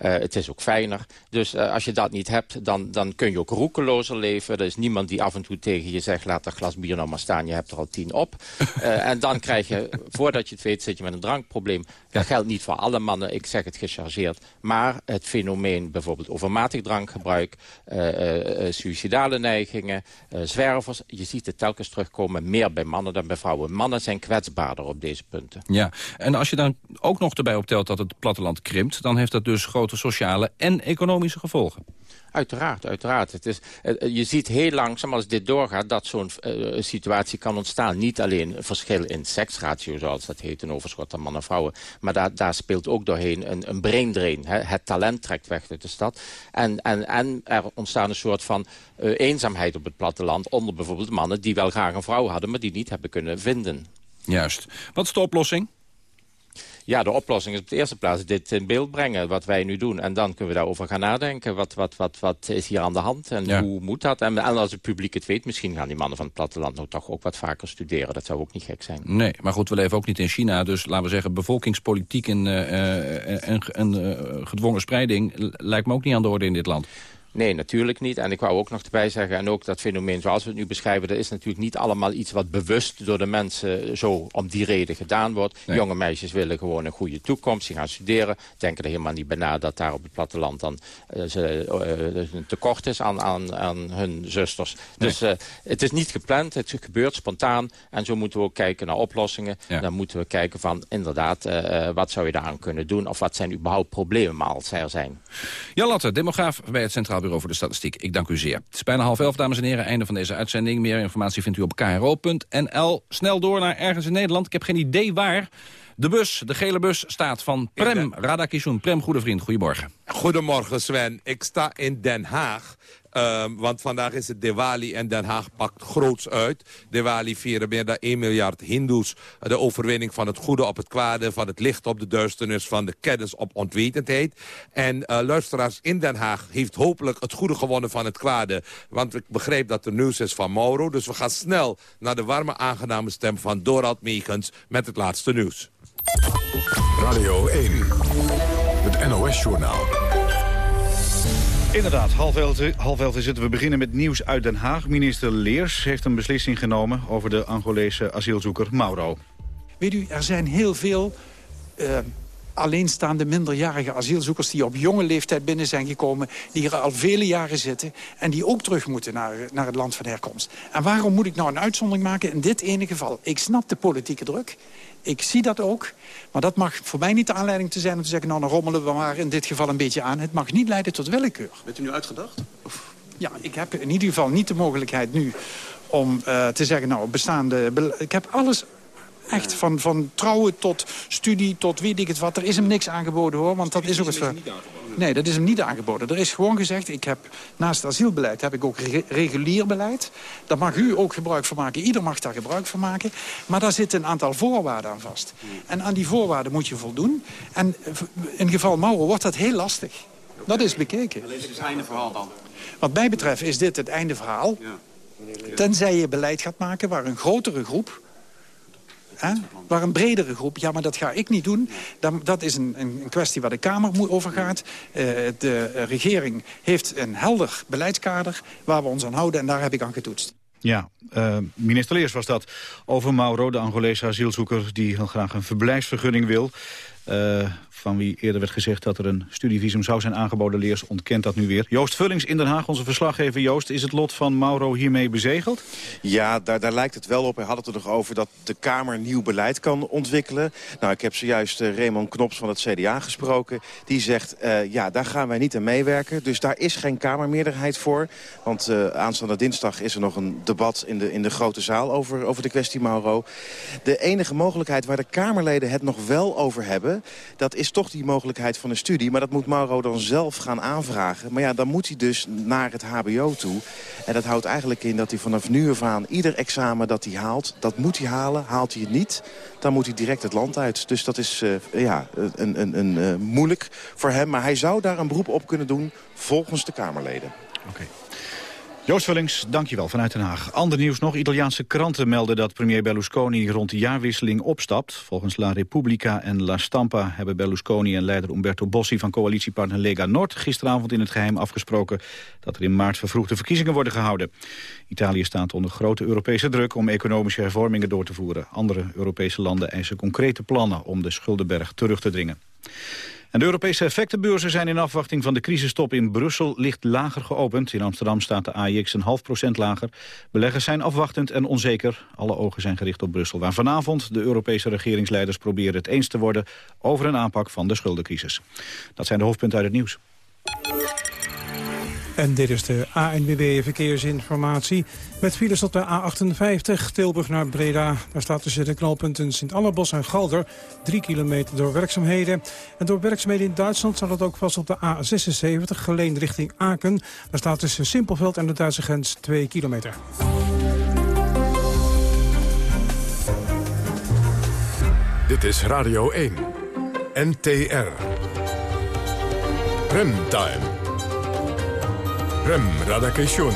S25: Uh, het is ook fijner. Dus uh, als je dat niet hebt, dan, dan kun je ook roekelozer leven. Er is niemand die af en toe tegen je zegt, laat dat glas bier nou maar staan, je hebt er al tien op. Uh, (laughs) en dan krijg je, voordat je het weet, zit je met een drankprobleem. Dat geldt niet voor alle mannen, ik zeg het gechargeerd. Maar het fenomeen bijvoorbeeld overmatig drankgebruik, suïcidale uh, zwervers. Je ziet het telkens terugkomen meer bij mannen dan bij vrouwen. Mannen zijn kwetsbaarder op deze punten.
S12: Ja, en als je dan ook nog erbij optelt dat het platteland krimpt... dan heeft dat dus grote sociale en economische gevolgen.
S25: Uiteraard, uiteraard. Het is, uh, je ziet heel langzaam als dit doorgaat dat zo'n uh, situatie kan ontstaan. Niet alleen een verschil in seksratio, zoals dat heet, een overschot aan mannen en vrouwen. Maar daar, daar speelt ook doorheen een, een brain drain. Hè? Het talent trekt weg uit de stad. En, en, en er ontstaat een soort van eenzaamheid op het platteland onder bijvoorbeeld mannen die wel graag een vrouw hadden, maar die niet hebben kunnen vinden.
S12: Juist. Wat is de oplossing?
S25: Ja, de oplossing is op de eerste plaats dit in beeld brengen, wat wij nu doen. En dan kunnen we daarover gaan nadenken. Wat, wat, wat, wat is hier aan de hand en ja. hoe moet dat? En, en, als het publiek het weet, misschien gaan die mannen van het platteland nou toch ook wat vaker studeren. Dat zou ook niet gek zijn.
S12: Nee, maar goed, we leven ook niet in China. Dus laten we zeggen, bevolkingspolitiek en, uh, en, en uh, gedwongen spreiding lijkt me ook niet aan de orde in dit land.
S25: Nee, natuurlijk niet. En ik wou ook nog erbij zeggen, en ook dat fenomeen zoals we het nu beschrijven... dat is natuurlijk niet allemaal iets wat bewust door de mensen zo om die reden gedaan wordt. Nee. Jonge meisjes willen gewoon een goede toekomst, die gaan studeren. Denken er helemaal niet bij na dat daar op het platteland dan uh, ze, uh, een tekort is aan, aan, aan hun zusters. Nee. Dus uh, het is niet gepland, het gebeurt spontaan. En zo moeten we ook kijken naar oplossingen. Ja. Dan moeten we kijken van, inderdaad, wat zou je daaraan kunnen doen? Of wat zijn überhaupt problemen als ze er zijn?
S12: Jan Latte, demograaf bij het Centraal Bureau voor de Statistiek. Ik dank u zeer. Het is bijna half elf, dames en heren. Einde van deze uitzending. Meer informatie vindt u op kro.nl. Snel door naar ergens in Nederland. Ik heb geen idee waar. De bus, de gele bus, staat van Prem Radakishun. Prem, goede vriend, goedemorgen.
S28: Goedemorgen Sven. Ik sta in Den Haag.
S29: Ehm, want vandaag is het Diwali en Den Haag pakt groots uit. Diwali vieren meer dan 1 miljard hindoes. De overwinning van het goede op het kwade, van het licht op de duisternis... van de kennis op onwetendheid. En uh, luisteraars in Den Haag heeft hopelijk het goede gewonnen van het kwade. Want ik begrijp dat er nieuws is van Mauro. Dus we gaan snel naar de warme aangename stem van Dorald Meegens... met het laatste nieuws.
S1: Radio 1, het NOS-journaal.
S2: Inderdaad, half elf, het. We beginnen met nieuws uit Den Haag. Minister Leers heeft een beslissing genomen over de Angolese asielzoeker Mauro.
S30: Weet u, er zijn heel veel uh, alleenstaande minderjarige asielzoekers... die op jonge leeftijd binnen zijn gekomen, die hier al vele jaren zitten... en die ook terug moeten naar, naar het land van herkomst. En waarom moet ik nou een uitzondering maken in dit ene geval? Ik snap de politieke druk. Ik zie dat ook. Maar dat mag voor mij niet de aanleiding te zijn om te zeggen... nou, dan rommelen we maar in dit geval een beetje aan. Het mag niet leiden tot willekeur.
S31: Bent u nu uitgedacht? Of?
S30: Ja, ik heb in ieder geval niet de mogelijkheid nu om uh, te zeggen... nou, bestaande... Ik heb alles Echt, van, van trouwen tot studie tot weet ik het wat. Er is hem niks aangeboden hoor, want dat is ook het... Nee, dat is hem niet aangeboden. Er is gewoon gezegd, ik heb naast asielbeleid heb ik ook regulier beleid. Daar mag u ook gebruik van maken. Ieder mag daar gebruik van maken. Maar daar zitten een aantal voorwaarden aan vast. En aan die voorwaarden moet je voldoen. En in geval Mauro wordt dat heel lastig. Dat is bekeken.
S31: Dan is het einde verhaal dan?
S30: Wat mij betreft is dit het einde verhaal. Ja. Tenzij je beleid gaat maken waar een grotere groep Waar een bredere groep, ja, maar dat ga ik niet doen. Dat, is een, een kwestie waar de Kamer over gaat. Uh, de regering heeft een helder beleidskader waar we ons aan houden. En daar heb ik aan getoetst.
S2: Ja, uh, minister Leers was dat over Mauro, de Angolese asielzoeker... die heel graag een verblijfsvergunning wil. Uh, van wie eerder werd gezegd dat er een studievisum zou zijn aangeboden. Leers ontkent dat nu weer. Joost Vullings in Den Haag, onze verslaggever Joost. Is het lot van Mauro hiermee bezegeld?
S32: Ja, daar, daar lijkt het wel op. Hij had het er nog over dat de Kamer nieuw beleid kan ontwikkelen. Nou, ik heb zojuist uh, Raymond Knops van het CDA gesproken. Die zegt, uh, ja, daar gaan wij niet aan meewerken. Dus daar is geen Kamermeerderheid voor. Want aanstaande dinsdag is er nog een debat in de, in de grote zaal over, over de kwestie Mauro. De enige mogelijkheid waar de Kamerleden het nog wel over hebben... dat is toch die mogelijkheid van een studie. Maar dat moet Mauro dan zelf gaan aanvragen. Maar ja, dan moet hij dus naar het hbo toe. En dat houdt eigenlijk in dat hij vanaf nu af aan... ieder examen dat hij haalt, dat moet hij halen. Haalt hij het niet, dan moet hij direct het land uit. Dus dat is uh, ja, een, een, een, uh, moeilijk voor hem. Maar hij zou daar een beroep op kunnen doen volgens de Kamerleden.
S2: Oké. Joost Vullings, dankjewel vanuit Den Haag. Ander nieuws nog. Italiaanse kranten melden dat premier Berlusconi rond de jaarwisseling opstapt. Volgens La Repubblica en La Stampa hebben Berlusconi en leider Umberto Bossi van coalitiepartner Lega Nord gisteravond in het geheim afgesproken dat er in maart vervroegde verkiezingen worden gehouden. Italië staat onder grote Europese druk om economische hervormingen door te voeren. Andere Europese landen eisen concrete plannen om de schuldenberg terug te dringen. De Europese effectenbeurzen zijn in afwachting van de crisistop in Brussel licht lager geopend. In Amsterdam staat de AIX een half procent lager. Beleggers zijn afwachtend en onzeker. Alle ogen zijn gericht op Brussel, waar vanavond de Europese regeringsleiders proberen het eens te worden over een aanpak van de schuldencrisis. Dat zijn de hoofdpunten uit het nieuws.
S4: En dit is de ANWB Verkeersinformatie. Met files op de A58 Tilburg naar Breda. Daar staat tussen de knalpunten Sint-Allerbos en Galder 3 kilometer door werkzaamheden. En door werkzaamheden in Duitsland staat het ook vast op de A76 geleen richting Aken. Daar staat tussen Simpelveld en de Duitse grens 2 kilometer.
S1: Dit is Radio 1. NTR. Remtime. Rem Radakation.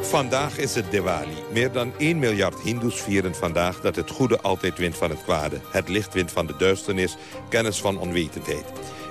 S29: Vandaag is het Diwali. Meer dan 1 miljard hindoes vieren vandaag dat het goede altijd wint van het kwade. Het licht wint van de duisternis, kennis van onwetendheid.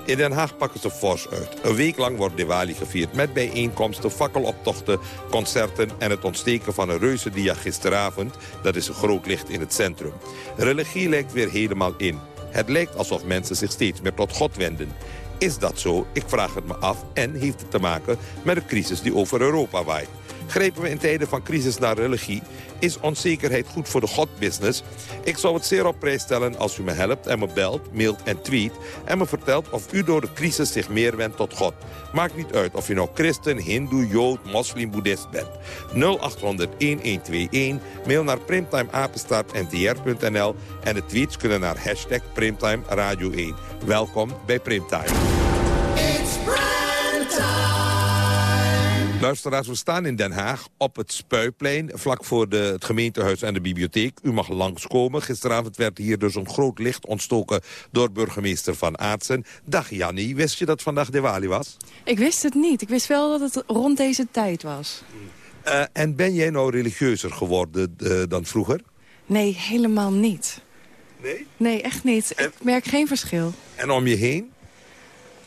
S29: In Den Haag pakken ze fors uit. Een week lang wordt Diwali gevierd met bijeenkomsten, fakkeloptochten, concerten... en het ontsteken van een reuzendia gisteravond. Dat is een groot licht in het centrum. Religie lijkt weer helemaal in. Het lijkt alsof mensen zich steeds meer tot God wenden. Is dat zo? Ik vraag het me af. En heeft het te maken met de crisis die over Europa waait. Grijpen we in tijden van crisis naar religie? Is onzekerheid goed voor de godbusiness? Ik zou het zeer op prijs stellen als u me helpt en me belt, mailt en tweet... en me vertelt of u door de crisis zich meer wendt tot God. Maakt niet uit of je nou christen, hindoe, jood, moslim, boeddhist bent. 0800-1121, mail naar primtimeapenstaartntr.nl... en de tweets kunnen naar hashtag Primtime Radio 1. Welkom bij Primtime. Luisteraars, we staan in Den Haag op het Spuiplein... vlak voor de, het gemeentehuis en de bibliotheek. U mag langskomen. Gisteravond werd hier dus een groot licht ontstoken... door burgemeester Van Aartsen. Dag Jannie, wist je dat vandaag Diwali was?
S33: Ik wist het niet. Ik wist wel dat het rond deze tijd was.
S29: Uh, en ben jij nou religieuzer geworden uh, dan vroeger?
S33: Nee, helemaal niet.
S29: Nee?
S33: Nee, echt niet. En... Ik merk geen verschil.
S29: En om je heen?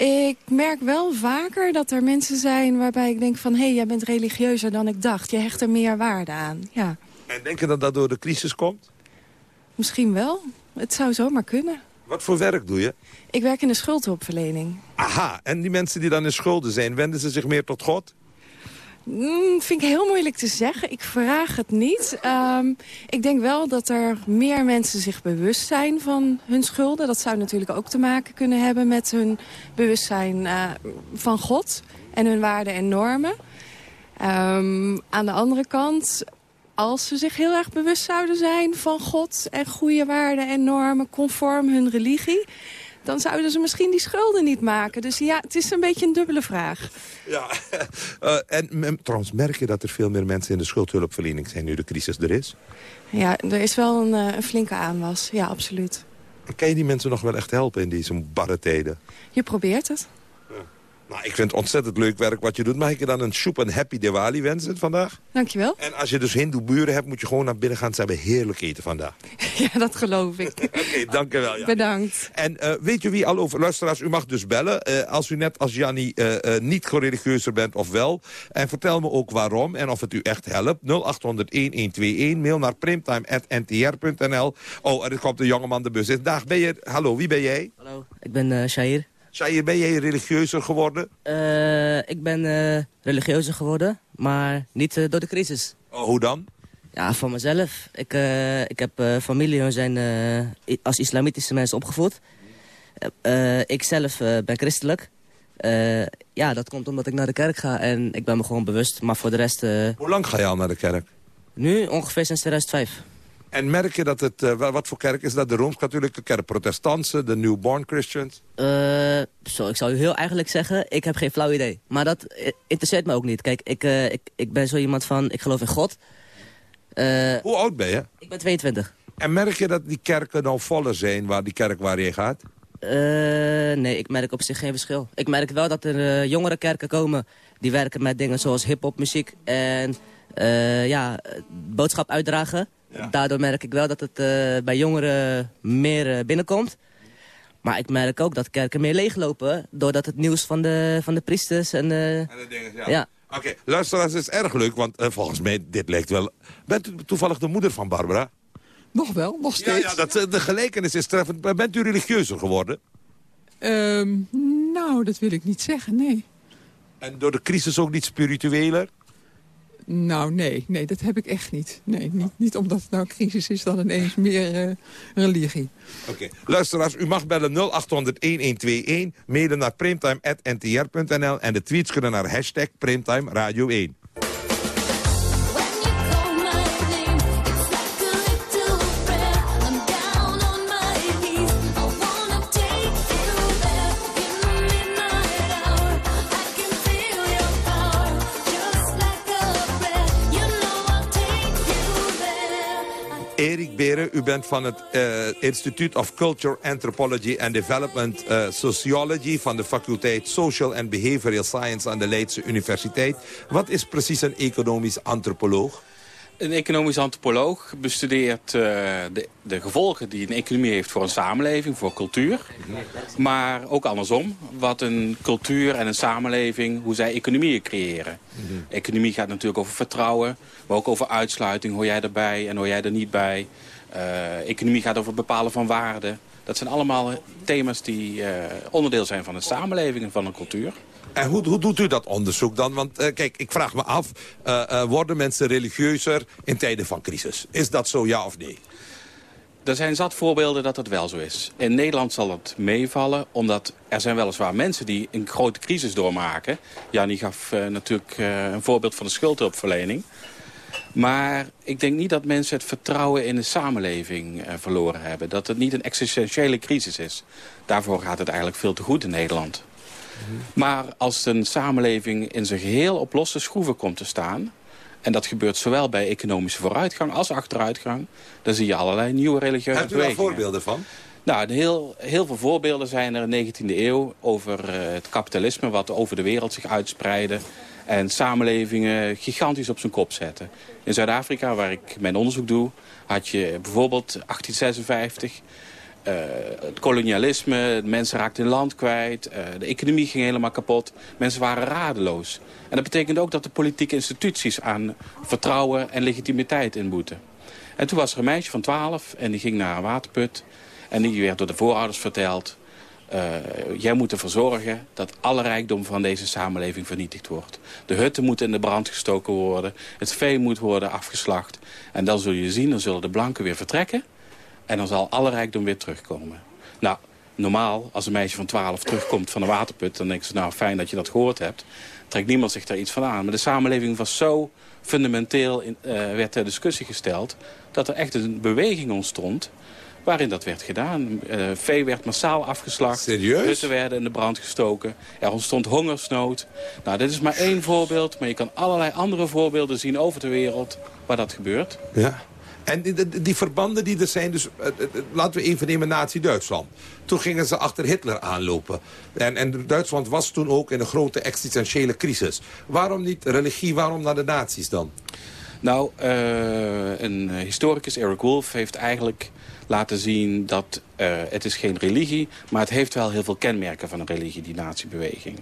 S33: Ik merk wel vaker dat er mensen zijn waarbij ik denk van... hé, hey, jij bent religieuzer dan ik dacht. Je hecht er meer waarde aan, ja.
S29: En denk je dat dat door de crisis komt?
S33: Misschien wel. Het zou zomaar kunnen.
S29: Wat voor werk doe je?
S33: Ik werk in de schuldhulpverlening.
S29: Aha, en die mensen die dan in schulden zijn... wenden ze zich meer tot God?
S33: Mm, vind ik heel moeilijk te zeggen. Ik vraag het niet. Um, ik denk wel dat er meer mensen zich bewust zijn van hun schulden. Dat zou natuurlijk ook te maken kunnen hebben met hun bewustzijn uh, van God. En hun waarden en normen. Um, aan de andere kant, als ze zich heel erg bewust zouden zijn van God... en goede waarden en normen conform hun religie dan zouden ze misschien die schulden niet maken. Dus ja, het is een beetje een dubbele vraag.
S29: Ja, uh, (laughs) en trouwens merk je dat er veel meer mensen in de schuldhulpverlening zijn nu de crisis er is?
S33: Ja, er is wel een, uh, een flinke aanwas. Ja, absoluut.
S29: Kan je die mensen nog wel echt helpen in deze barre tijden?
S33: Je probeert het.
S29: Nou, ik vind het ontzettend leuk werk wat je doet. Mag ik je dan een soep en happy Diwali wensen vandaag?
S33: Dankjewel.
S29: En als je dus hindoe buren hebt, moet je gewoon naar binnen gaan. Ze hebben heerlijk eten vandaag. (laughs)
S33: Ja, dat geloof ik. (laughs)
S29: Oké, okay, dank je wel. Ja.
S33: Bedankt.
S29: En uh, weet je wie al over... Luisteraars, u mag dus bellen. Uh, als u net als Jannie uh, niet religieuzer bent of wel. En vertel me ook waarom en of het u echt helpt. 0800-1121. Mail naar primtime.ntr.nl. Oh, er komt een jongeman de bus in. Dag, ben je... Hallo, wie ben jij?
S34: Hallo, ik ben uh, Shair.
S29: Shair, ben jij religieuzer geworden?
S34: Uh, ik ben uh, religieuzer geworden, maar niet uh, door de crisis.
S29: Oh, hoe dan?
S34: Ja, van mezelf. Ik, ik heb familie en zijn als islamitische mensen opgevoed. ik zelf ben christelijk. ja, dat komt omdat ik naar de kerk ga en ik ben me gewoon bewust. Maar voor de rest...
S29: Hoe lang ga je al naar de kerk?
S34: Nu ongeveer sinds 2005.
S29: En merk je dat het, uh, wat voor kerk is dat? De Rooms-Katholieke kerk, protestantse, de newborn Christians?
S34: Uh, zo, ik zou u heel eigenlijk zeggen, ik heb geen flauw idee. Maar dat interesseert me ook niet. Kijk, ik, uh, ik, ik ben zo iemand van, ik geloof in God.
S29: Hoe oud ben je?
S34: Ik ben 22.
S29: En merk je dat die kerken nou voller zijn, waar die kerk waar je gaat?
S34: nee, ik merk op zich geen verschil. Ik merk wel dat er jongere kerken komen, die werken met dingen zoals hip-hop muziek en ja, boodschap uitdragen. Ja. Daardoor merk ik wel dat het uh, bij jongeren meer uh, binnenkomt. Maar ik merk ook dat kerken meer leeglopen... doordat het nieuws van de, van de priesters en... Uh,
S29: en de dingen, ja. ja. Oké, okay, luisteraars, het is erg leuk, want volgens mij, dit lijkt wel... Bent u toevallig de moeder van Barbara?
S35: Nog wel, nog steeds.
S29: Ja, ja dat, de gelijkenis is treffend. Bent u religieuzer geworden?
S35: Um, nou, dat wil ik niet zeggen, nee.
S29: En door de crisis ook niet spiritueler?
S35: Nou, nee, nee, dat heb ik echt niet. Nee, niet, niet omdat het nou crisis is dan ineens meer uh, religie.
S29: Oké, okay. luisteraars, u mag bellen 0800-1121, mailen naar primtime.ntr.nl en de tweets kunnen naar hashtag Primtime Radio 1. U bent van het uh, Institute of Culture, Anthropology and Development uh, Sociology... van de faculteit Social and Behavioral Science aan de Leidse Universiteit. Wat is precies een economisch antropoloog?
S36: Een economisch antropoloog bestudeert uh, de, de, gevolgen die een economie heeft voor een samenleving, voor cultuur. Maar ook andersom, wat een cultuur en een samenleving, hoe zij economieën creëren. Economie gaat natuurlijk over vertrouwen, maar ook over uitsluiting. Hoor jij erbij en hoor jij er niet bij? Uh, economie gaat over bepalen van waarden. Dat zijn allemaal thema's die uh, onderdeel zijn van een samenleving en van een cultuur.
S29: En hoe, hoe doet u dat onderzoek dan? Want eh, kijk, ik vraag me af, eh, eh, worden mensen religieuzer in tijden van crisis? Is dat zo, ja of nee?
S36: Er zijn zat voorbeelden dat dat wel zo is. In Nederland zal het meevallen, omdat er zijn weliswaar mensen die een grote crisis doormaken. Jannie gaf natuurlijk een voorbeeld van de schuldhulpverlening. Maar ik denk niet dat mensen het vertrouwen in de samenleving uh, verloren hebben. Dat het niet een existentiële crisis is. Daarvoor gaat het eigenlijk veel te goed in Nederland. Maar als een samenleving in zijn geheel op losse schroeven komt te staan... en dat gebeurt zowel bij economische vooruitgang als achteruitgang... dan zie je allerlei nieuwe religieuze
S29: Hebt u daar voorbeelden van?
S36: Nou, heel, heel veel voorbeelden zijn er in de 19e eeuw over uh, het kapitalisme... wat over de wereld zich uitspreidde en samenlevingen gigantisch op zijn kop zetten. In Zuid-Afrika, waar ik mijn onderzoek doe, had je bijvoorbeeld 1856... Uh, het kolonialisme, mensen raakten hun land kwijt, uh, de economie ging helemaal kapot. Mensen waren radeloos. En dat betekende ook dat de politieke instituties aan vertrouwen en legitimiteit inboeten. En toen was er een meisje van 12 en die ging naar een waterput. En die werd door de voorouders verteld... Uh, jij moet ervoor zorgen dat alle rijkdom van deze samenleving vernietigd wordt. De hutten moeten in de brand gestoken worden. Het vee moet worden afgeslacht. En dan zul je zien, dan zullen de blanken weer vertrekken. En dan zal alle rijkdom weer terugkomen. Nou, normaal, als een meisje van 12 terugkomt van de waterput... dan denken ze, nou, fijn dat je dat gehoord hebt. Trekt niemand zich daar iets van aan. Maar de samenleving was zo fundamenteel, uh, werd ter discussie gesteld... dat er echt een beweging ontstond waarin dat werd gedaan. Uh, vee werd massaal afgeslacht.
S29: Serieus?
S36: Hutten werden in de brand gestoken. Er ontstond hongersnood. Nou, dit is maar één voorbeeld. Maar je kan allerlei andere voorbeelden zien over de wereld waar dat gebeurt.
S29: Ja. En die, die, verbanden die er zijn, dus uh, uh, laten we even nemen Nazi-Duitsland. Toen gingen ze achter Hitler aanlopen. En, en Duitsland was toen ook in een grote existentiële crisis. Waarom niet religie, waarom naar de nazi's dan?
S36: Nou, uh, een historicus, Eric Wolf, heeft eigenlijk laten zien dat uh, het is geen religie... maar het heeft wel heel veel kenmerken van een religie, die nazi-beweging.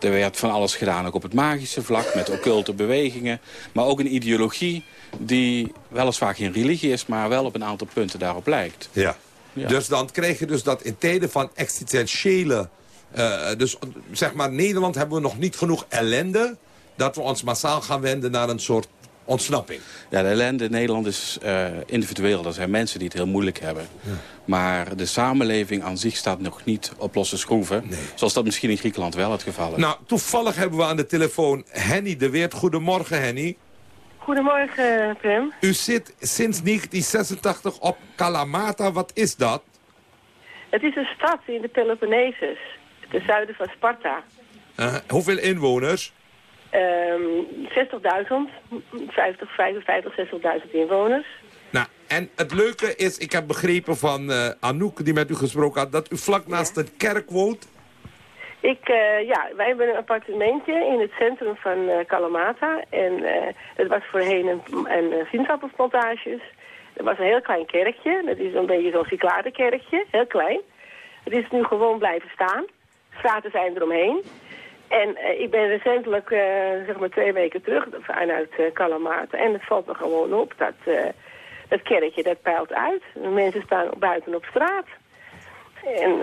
S36: Er werd van alles gedaan, ook op het magische vlak, met occulte bewegingen. Maar ook een ideologie die weliswaar geen religie is... maar wel op een aantal punten daarop lijkt.
S29: Ja. ja. Dus dan krijg je dus dat in tijden van existentiële... Uh, dus zeg maar, Nederland hebben we nog niet genoeg ellende... dat we ons massaal gaan wenden naar een soort ontsnapping.
S36: Ja, de ellende in Nederland is uh, individueel. Er zijn mensen die het heel moeilijk hebben. Ja. Maar de samenleving aan zich staat nog niet op losse schroeven.
S29: Nee.
S36: Zoals dat misschien in Griekenland wel het geval is.
S29: Nou, toevallig hebben we aan de telefoon Henny de Weert. Goedemorgen, Henny.
S37: Goedemorgen, Prem.
S29: U zit sinds 1986 op Kalamata. Wat is dat?
S37: Het is een stad in de Peloponnesus. Ten zuiden van Sparta.
S29: Uh, hoeveel inwoners?
S37: Um, 60.000, 50, 55, 60.000 inwoners.
S29: Nou, en het leuke is, ik heb begrepen van uh, Anouk, die met u gesproken had, dat u vlak naast ja. een kerk woont.
S37: Ik, uh, ja, wij hebben een appartementje in het centrum van uh, Kalamata. En het was voorheen een, een sinaasappelplantages. Er was een heel klein kerkje, dat is een beetje zo'n cycladenkerkje, heel klein. Het is nu gewoon blijven staan. Straten zijn eromheen. En uh, ik ben recentelijk, uh, zeg maar twee weken terug, vanuit uh, Kalamata. En het valt me gewoon op dat dat kerkje, dat peilt uit. De mensen staan buiten op straat. En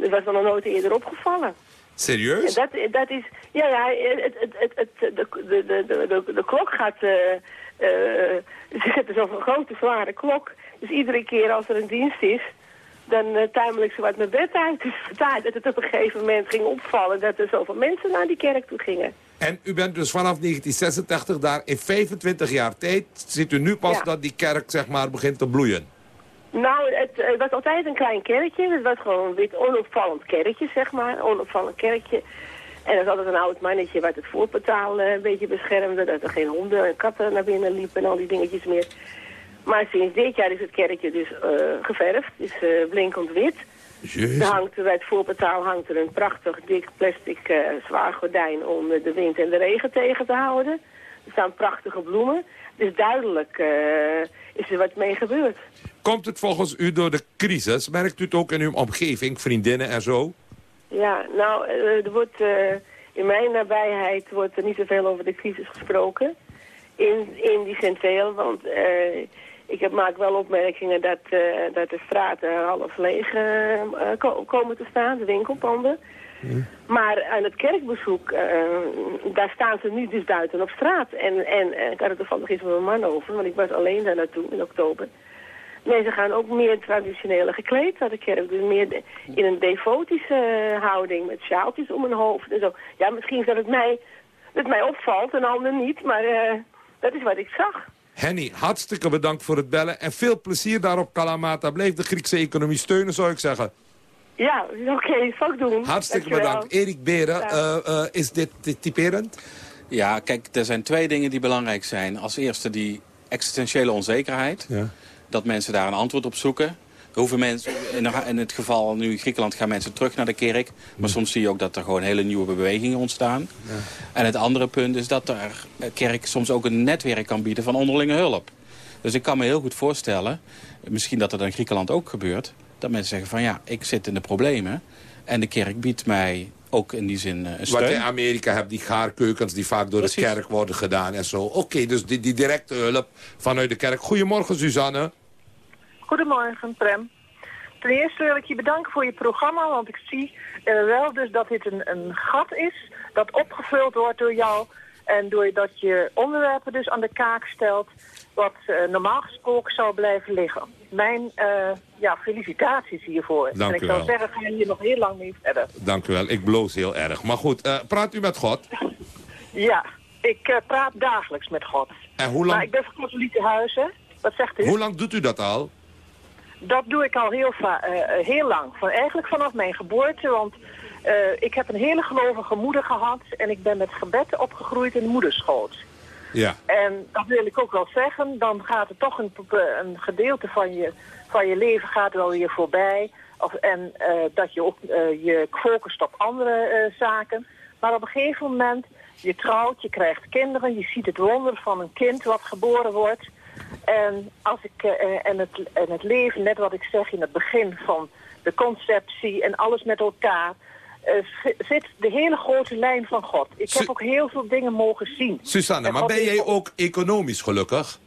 S37: dat was me nog nooit eerder opgevallen.
S29: Serieus?
S37: En dat, dat is, ja, ja, het, het, het, het, de, de, de, de, de klok gaat, ze zetten zo'n grote zware klok. Dus iedere keer als er een dienst is, dan uh, zo wat mijn bed uit. Dus vandaar dat het op een gegeven moment ging opvallen dat er zoveel mensen naar die kerk toe gingen.
S29: En u bent dus vanaf 1986 daar in 25 jaar tijd. Ziet u nu pas ja. dat die kerk zeg maar begint te bloeien?
S37: Nou, het, het, was altijd een klein kerkje. Het was gewoon een wit onopvallend kerkje, zeg maar. Onopvallend kerkje. En er was altijd een oud mannetje wat het voorportaal uh, een beetje beschermde. Dat er geen honden en katten naar binnen liepen en al die dingetjes meer. Maar sinds dit jaar is het kerkje dus uh, geverfd. Het is uh, blinkend wit.
S29: Jezus.
S37: Er hangt bij het voorportaal hangt er een prachtig dik plastic uh, zwaar gordijn om de wind en de regen tegen te houden. Er staan prachtige bloemen. Dus duidelijk is er wat mee gebeurd.
S29: Komt het volgens u door de crisis? Merkt u het ook in uw omgeving, vriendinnen en zo?
S37: Ja, nou, er wordt, in mijn nabijheid wordt er niet zoveel over de crisis gesproken. In, in die centraal, want Ik heb, maak wel opmerkingen dat, eh, dat de straten half leeg eh, eh, ko- komen te staan, de winkelpanden. Maar aan het kerkbezoek, daar staan ze nu dus buiten op straat. En, en ik had het toevallig eens met mijn man over, want ik was alleen daar naartoe in oktober. Nee, ze gaan ook meer traditioneel gekleed naar de kerk. Dus meer de- in een devotische houding met sjaaltjes om hun hoofd en zo. Ja, misschien is dat het mij, dat mij opvalt en anderen niet, maar dat is wat ik zag.
S29: Henny, hartstikke bedankt voor het bellen. En veel plezier daar op Kalamata. Blijf de Griekse economie steunen, zou ik zeggen.
S37: Ja, oké, zal ik doen.
S29: Hartstikke
S37: Dankjewel.
S29: bedankt. Erik Beren,
S37: Ja.
S29: eh, eh, is dit dit typerend?
S36: Ja, kijk, er zijn twee dingen die belangrijk zijn. Als eerste die existentiële onzekerheid.
S29: Ja.
S36: Dat mensen daar een antwoord op zoeken. Hoeven mensen, in, het geval nu in Griekenland gaan mensen terug naar de kerk. Maar soms zie je ook dat er gewoon hele nieuwe bewegingen ontstaan. En het andere punt is dat er kerk soms ook een netwerk kan bieden van onderlinge hulp. Dus ik kan me heel goed voorstellen, misschien dat dat in Griekenland ook gebeurt... dat mensen zeggen van ja, ik zit in de problemen... en de kerk biedt mij ook in die zin eh, een
S29: Wat
S36: steun.
S29: je in Amerika hebt, die gaarkeukens die vaak door de kerk worden gedaan en zo. Oké, dus die, die directe hulp vanuit de kerk. Goedemorgen, Suzanne.
S38: Goedemorgen, Prem. Ten eerste wil ik je bedanken voor je programma, want ik zie eh, wel dus dat dit een, een gat is dat opgevuld wordt door jou. En doordat je onderwerpen dus aan de kaak stelt wat eh, normaal gesproken zou blijven liggen. Mijn eh, ja, felicitaties hiervoor.
S29: Dank
S38: en ik
S29: u
S38: zou
S29: wel.
S38: zeggen, ga hier nog heel lang mee verder.
S29: Dank u wel, ik bloos heel erg. Maar goed, praat u met God. (laughs)
S38: Ja, ik praat dagelijks met God.
S29: En hoe lang,
S38: Maar ik ben van katholieke huizen. Wat zegt u?
S29: hoe lang doet u dat al?
S38: Dat doe ik al heel, eh, eh, heel lang. Van, eigenlijk vanaf mijn geboorte. Want eh, ik heb een hele gelovige moeder gehad. En ik ben met gebed opgegroeid in de moederschoot.
S29: Ja.
S38: En dat wil ik ook wel zeggen. Dan gaat er toch een, een gedeelte van je, van je leven gaat wel weer voorbij. Of, en dat je ook je focust op andere zaken. Maar op een gegeven moment, je trouwt, je krijgt kinderen. Je ziet het wonder van een kind wat geboren wordt. En, als ik, eh, en, het, en het leven, net wat ik zeg in het begin van de conceptie en alles met elkaar... eh, zi- zit de hele grote lijn van God. Ik heb ook heel veel dingen mogen zien.
S29: Susanne, maar ben jij ook economisch gelukkig?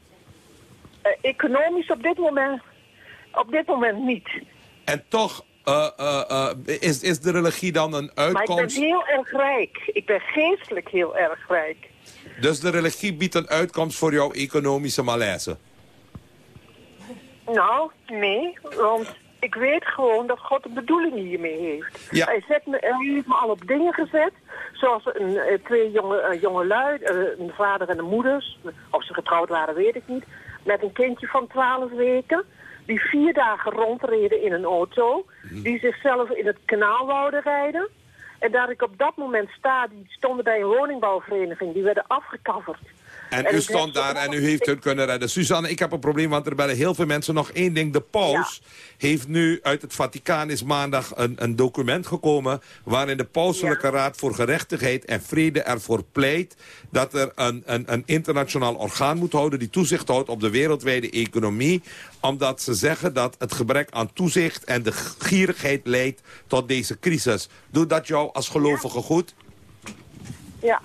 S38: eh, economisch op dit moment, op dit moment niet.
S29: En toch eh, eh, eh, is, is de religie dan een
S38: Maar ik ben
S29: uitkomst?
S38: heel erg rijk. Ik ben geestelijk heel erg rijk.
S29: Dus de religie biedt een uitkomst voor jouw economische malaise?
S38: Nou, nee, want ik weet gewoon dat God een bedoeling hiermee heeft.
S29: Ja.
S38: Hij, zet me, hij heeft me al op dingen gezet, zoals een, eh, twee jonge, eh, jonge lui, eh, een vader en een moeder, of ze getrouwd waren weet ik niet, met een kindje van 12 weken, die vier dagen rondreden in een auto, die zichzelf in het kanaal wouden rijden. En dat ik op dat moment sta, die stonden bij een woningbouwvereniging, die werden afgekafferd.
S29: En,
S38: En
S29: u stond daar en u heeft hun kunnen redden. Suzanne, ik heb een probleem, want er bellen heel veel mensen nog één ding. De paus heeft nu uit het Vaticaan is maandag een, een document gekomen... waarin de pauselijke raad voor gerechtigheid en vrede ervoor pleit... dat er een, een, een internationaal orgaan moet houden... die toezicht houdt op de wereldwijde economie. Omdat ze zeggen dat het gebrek aan toezicht en de gierigheid leidt tot deze crisis. Doet dat jou als gelovige goed?
S38: Ja.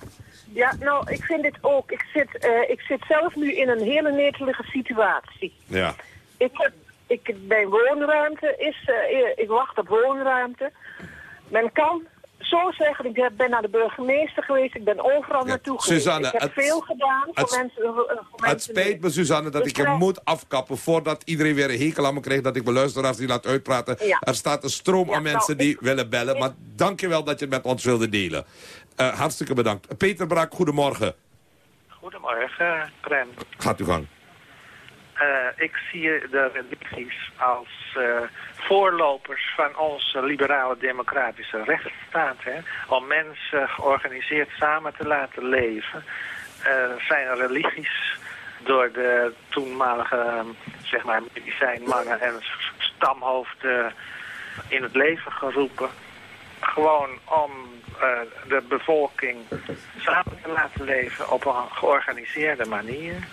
S38: Ja, nou, ik vind dit ook. Ik zit, eh, ik zit zelf nu in een hele netelige situatie.
S29: Ja.
S38: Ik heb, ik, mijn woonruimte is, eh, ik wacht op woonruimte. Men kan zo zeggen, ik ben naar de burgemeester geweest, ik ben overal naartoe geweest.
S29: Suzanne,
S38: ik heb
S29: het-
S38: veel gedaan voor
S29: het-
S38: mensen. voor-
S29: Het
S38: mensen
S29: spijt me, Suzanne, dat
S38: Dus
S29: ik je moet afkappen... voordat iedereen weer een hekel aan me krijgt... dat ik mijn luisteraars die laat uitpraten.
S38: Ja.
S29: Er staat een stroom
S38: Ja,
S29: aan
S38: nou,
S29: mensen
S38: ik-
S29: die willen bellen. Maar dank je wel dat je het met ons wilde delen. Eh, hartstikke bedankt. Peter Braak, goedemorgen.
S39: Goedemorgen, Prem.
S29: Gaat u gang.
S39: Eh, ik zie de religies als eh, voorlopers van onze liberale democratische rechtsstaat. Hè? Om mensen georganiseerd samen te laten leven, eh, zijn religies door de toenmalige zeg maar, medicijnmannen en stamhoofden in het leven geroepen. Gewoon om de bevolking samen te laten leven op een georganiseerde manier.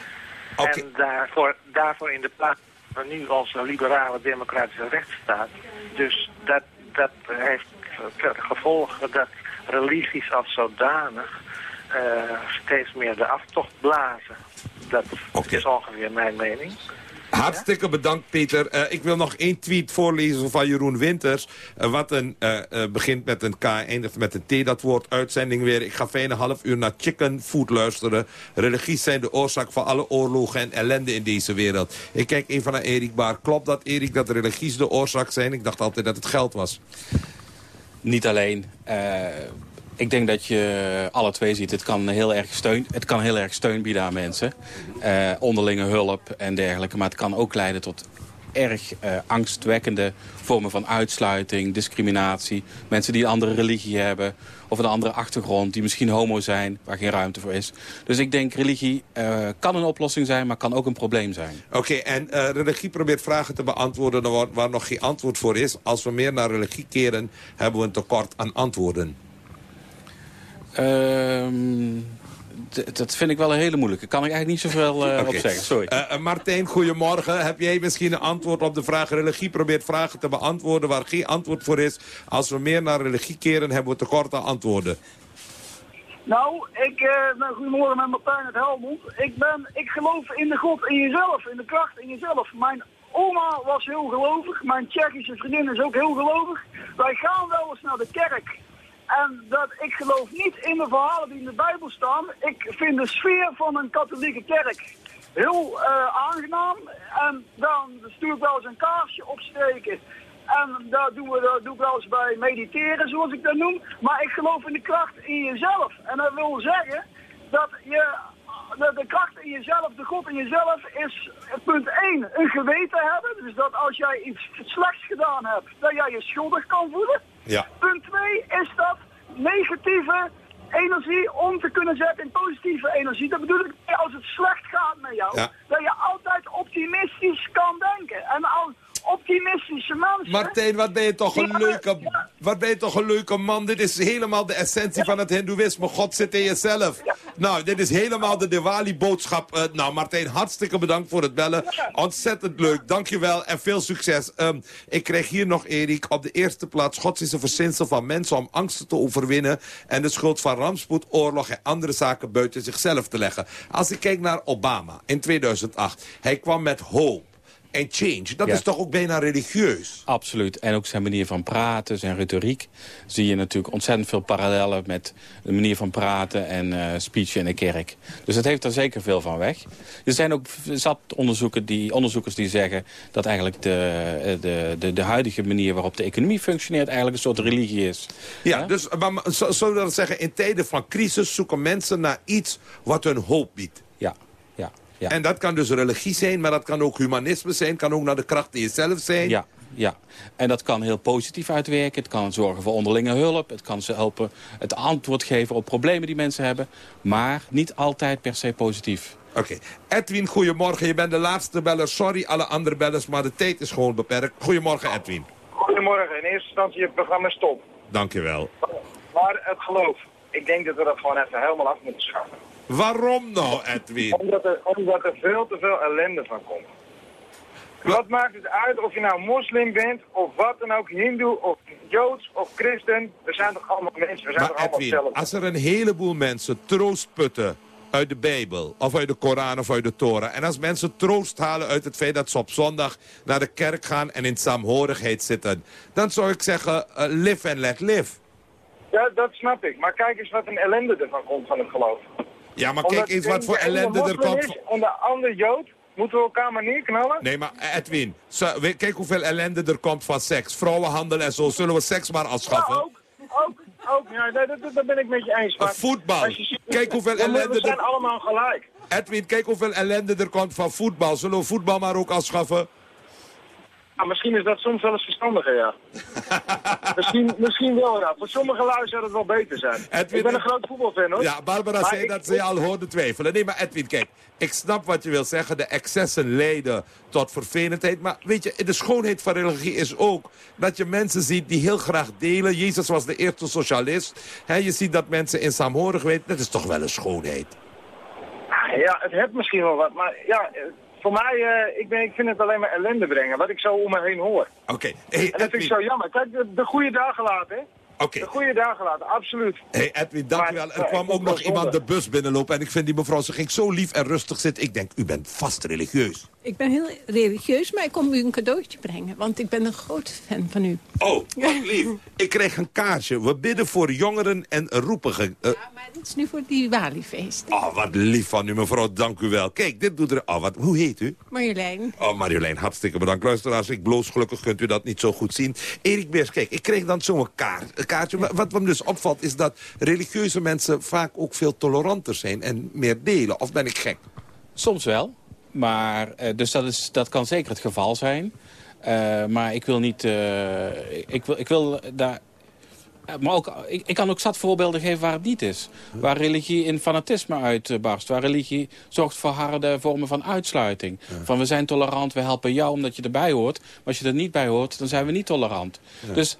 S39: En daarvoor, daarvoor in de plaats van nu onze liberale democratische rechtsstaat. Dus dat, dat heeft ten gevolge dat religies als zodanig eh, steeds meer de aftocht blazen. Dat is ongeveer mijn mening.
S29: Hartstikke bedankt, Peter. Eh, ik wil nog één tweet voorlezen van Jeroen Winters. Eh, wat een, eh, begint met een K, eindigt met een T, dat woord uitzending weer. Ik ga fijne half uur naar chicken food luisteren. Religies zijn de oorzaak van alle oorlogen en ellende in deze wereld. Ik kijk even naar Erik Baar. Klopt dat, Erik, dat religies de oorzaak zijn? Ik dacht altijd dat het geld was.
S36: Niet alleen. Ik denk dat je alle twee ziet. Het kan heel erg steun, het kan heel erg steun bieden aan mensen. Eh, onderlinge hulp en dergelijke. Maar het kan ook leiden tot erg eh, angstwekkende vormen van uitsluiting, discriminatie. Mensen die een andere religie hebben of een andere achtergrond, die misschien homo zijn, waar geen ruimte voor is. Dus ik denk religie eh, kan een oplossing zijn, maar kan ook een probleem zijn.
S29: Oké, en religie probeert vragen te beantwoorden waar nog geen antwoord voor is. Als we meer naar religie keren, hebben we een tekort aan antwoorden.
S36: Ehm, dat vind ik wel een hele moeilijke. Kan ik eigenlijk niet zoveel eh,
S29: Oké.
S36: op zeggen. Sorry.
S29: Eh, eh, Martijn, goedemorgen. Heb jij misschien een antwoord op de vraag... religie probeert vragen te beantwoorden waar geen antwoord voor is. Als we meer naar religie keren, hebben we tekort aan antwoorden.
S40: Nou, ik eh, ben goedemorgen met Martijn uit Helmond. Ik, ben, ik geloof in de God in jezelf, in de kracht in jezelf. Mijn oma was heel gelovig, mijn Tsjechische vriendin is ook heel gelovig. Wij gaan wel eens naar de kerk. En dat, ik geloof niet in de verhalen die in de Bijbel staan. Ik vind de sfeer van een katholieke kerk heel eh, aangenaam. En dan stuur ik wel eens een kaarsje opsteken. En daar doen we, daar doe ik wel eens bij mediteren, zoals ik dat noem. Maar ik geloof in de kracht in jezelf. En dat wil zeggen dat je de, de kracht in jezelf, de God in jezelf, is punt 1, een geweten hebben. Dus dat als jij iets slechts gedaan hebt, dat jij je schuldig kan voelen.
S29: Ja.
S40: Punt 2 is dat negatieve energie om te kunnen zetten in positieve energie. Dat bedoel ik als het slecht gaat met jou,
S29: Ja.
S40: dat je altijd optimistisch kan denken. En als optimistische mensen...
S29: Martijn, wat ben je toch een leuke, wat ben je toch een leuke man. Dit is helemaal de essentie van het hindoeïsme. God zit in jezelf. Nou, dit is helemaal de Diwali-boodschap. Eh, nou, Martijn, hartstikke bedankt voor het bellen. Ontzettend leuk, dankjewel en veel succes. Ehm, ik krijg hier nog, Erik, op de eerste plaats... God is een verzinsel van mensen om angsten te overwinnen... en de schuld van rampspoed, oorlog en andere zaken buiten zichzelf te leggen. Als ik kijk naar Obama in 2008, hij kwam met hope en change. Dat
S36: Ja.
S29: is toch ook bijna religieus?
S36: Absoluut. En ook zijn manier van praten, zijn retoriek. Zie je natuurlijk ontzettend veel parallellen met de manier van praten en eh speechen in de kerk. Dus dat heeft er zeker veel van weg. Er zijn ook zat onderzoeken die, onderzoekers die zeggen dat eigenlijk de, eh, de, de, de huidige manier waarop de economie functioneert eigenlijk een soort religie is.
S29: Ja, dus maar, zo- zullen we dat zeggen, in tijden van crisis zoeken mensen naar iets wat hun hoop biedt.
S36: Ja.
S29: En dat kan dus religie zijn, maar dat kan ook humanisme zijn, kan ook naar de kracht in jezelf zijn.
S36: Ja, ja. En dat kan heel positief uitwerken. Het kan zorgen voor onderlinge hulp. Het kan ze helpen het antwoord geven op problemen die mensen hebben. Maar niet altijd per se positief.
S29: Oké. Edwin, goedemorgen. Je bent de laatste beller. Sorry alle andere bellers, maar de tijd is gewoon beperkt. Goedemorgen, Edwin.
S41: Goedemorgen. In eerste instantie het programma stop.
S29: Dankjewel.
S41: Maar het geloof. Ik denk dat we dat gewoon even helemaal af moeten schaffen.
S29: Waarom nou, Edwin?
S41: Omdat er, omdat er veel te veel ellende van komt. Wat maakt het uit of je nou moslim bent, of wat dan ook, hindoe, of joods, of christen. We zijn toch allemaal mensen, we zijn
S29: Maar
S41: toch allemaal
S29: Edwin,
S41: hetzelfde.
S29: als er een heleboel mensen troost putten uit de Bijbel, of uit de Koran of uit de Torah. En als mensen troost halen uit het feit dat ze op zondag naar de kerk gaan en in saamhorigheid zitten. Dan zou ik zeggen, eh, live and let live.
S41: Ja, dat snap ik. Maar kijk eens wat een ellende ervan komt van het geloof.
S29: Ja, maar
S41: Omdat
S29: kijk eens wat voor ellende er komt.
S41: is En de ander jood, moeten we elkaar maar neerknallen?
S29: Nee, maar eh, Edwin, kijk hoeveel ellende er komt van seks. Vrouwenhandel en zo. Zullen we seks maar afschaffen?
S41: Ja, ook, ook, ook. Ja, dat, dat, dat ben ik met je eens. Maar
S29: voetbal.
S41: ziet-
S29: Kijk hoeveel ellende
S41: We zijn
S29: er-
S41: allemaal gelijk.
S29: Edwin, kijk hoeveel ellende er komt van voetbal. Zullen we voetbal maar ook afschaffen?
S41: Ah, misschien is dat soms wel eens verstandiger, ja. (laughs) misschien, misschien wel, ja. Voor sommige lui zou het wel beter zijn.
S29: Edwin,
S41: ik ben een groot voetbalfan, hoor.
S29: Ja, Barbara
S41: Maar
S29: zei
S41: ik-
S29: dat ze je al hoorde twijfelen. Nee, maar Edwin, kijk. Ik snap wat je wil zeggen. De excessen leiden tot vervelendheid. Maar weet je, de schoonheid van religie is ook... dat je mensen ziet die heel graag delen. Jezus was de eerste socialist. Hè, je ziet dat mensen in saamhorigheid... Dat is toch wel een schoonheid.
S41: Ja, het heeft misschien wel wat, maar ja, voor mij, eh, ik, ben, ik vind het alleen maar ellende brengen, wat ik zo om me heen hoor.
S29: Oké.
S41: en dat vind ik zo jammer. Kijk, de, de goede dagen laten, de goede dagen laten, absoluut.
S29: Hey Edwin, dank u wel. Er kwam ook nog iemand de bus binnenlopen. En ik vind die mevrouw, ze ging zo lief en rustig zitten. Ik denk, u bent vast religieus.
S42: Ik ben heel religieus, maar ik kom u een cadeautje brengen. Want ik ben een groot fan van u.
S29: Oh, (laughs) wat lief. Ik kreeg een kaartje. We bidden voor jongeren en roepigen. Uh,
S42: ja, maar dit is nu voor het Diwali-feest.
S29: Oh, wat lief van u, mevrouw. Dank u wel. Kijk, dit doet er... Oh, wat... Hoe heet u?
S42: Marjolein.
S29: Oh, Marjolein, hartstikke bedankt. Luisteraars, ik bloos. Gelukkig kunt u dat niet zo goed zien. Erik Beers, kijk, ik kreeg dan zo'n kaart, kaartje. Wat, wat me dus opvalt, is dat religieuze mensen vaak ook veel toleranter zijn en meer delen. Of ben ik gek?
S36: Soms wel. Maar, uh, dus dat, is, dat kan zeker het geval zijn. Uh, maar ik wil niet... Uh, ik, wil, ik wil daar... Maar ook, ik, ik, kan ook zat voorbeelden geven waar het niet is. Waar religie in fanatisme uitbarst. Waar religie zorgt voor harde vormen van uitsluiting. Ja. Van we zijn tolerant, we helpen jou omdat je erbij hoort. Maar als je er niet bij hoort, dan zijn we niet tolerant. Ja. Dus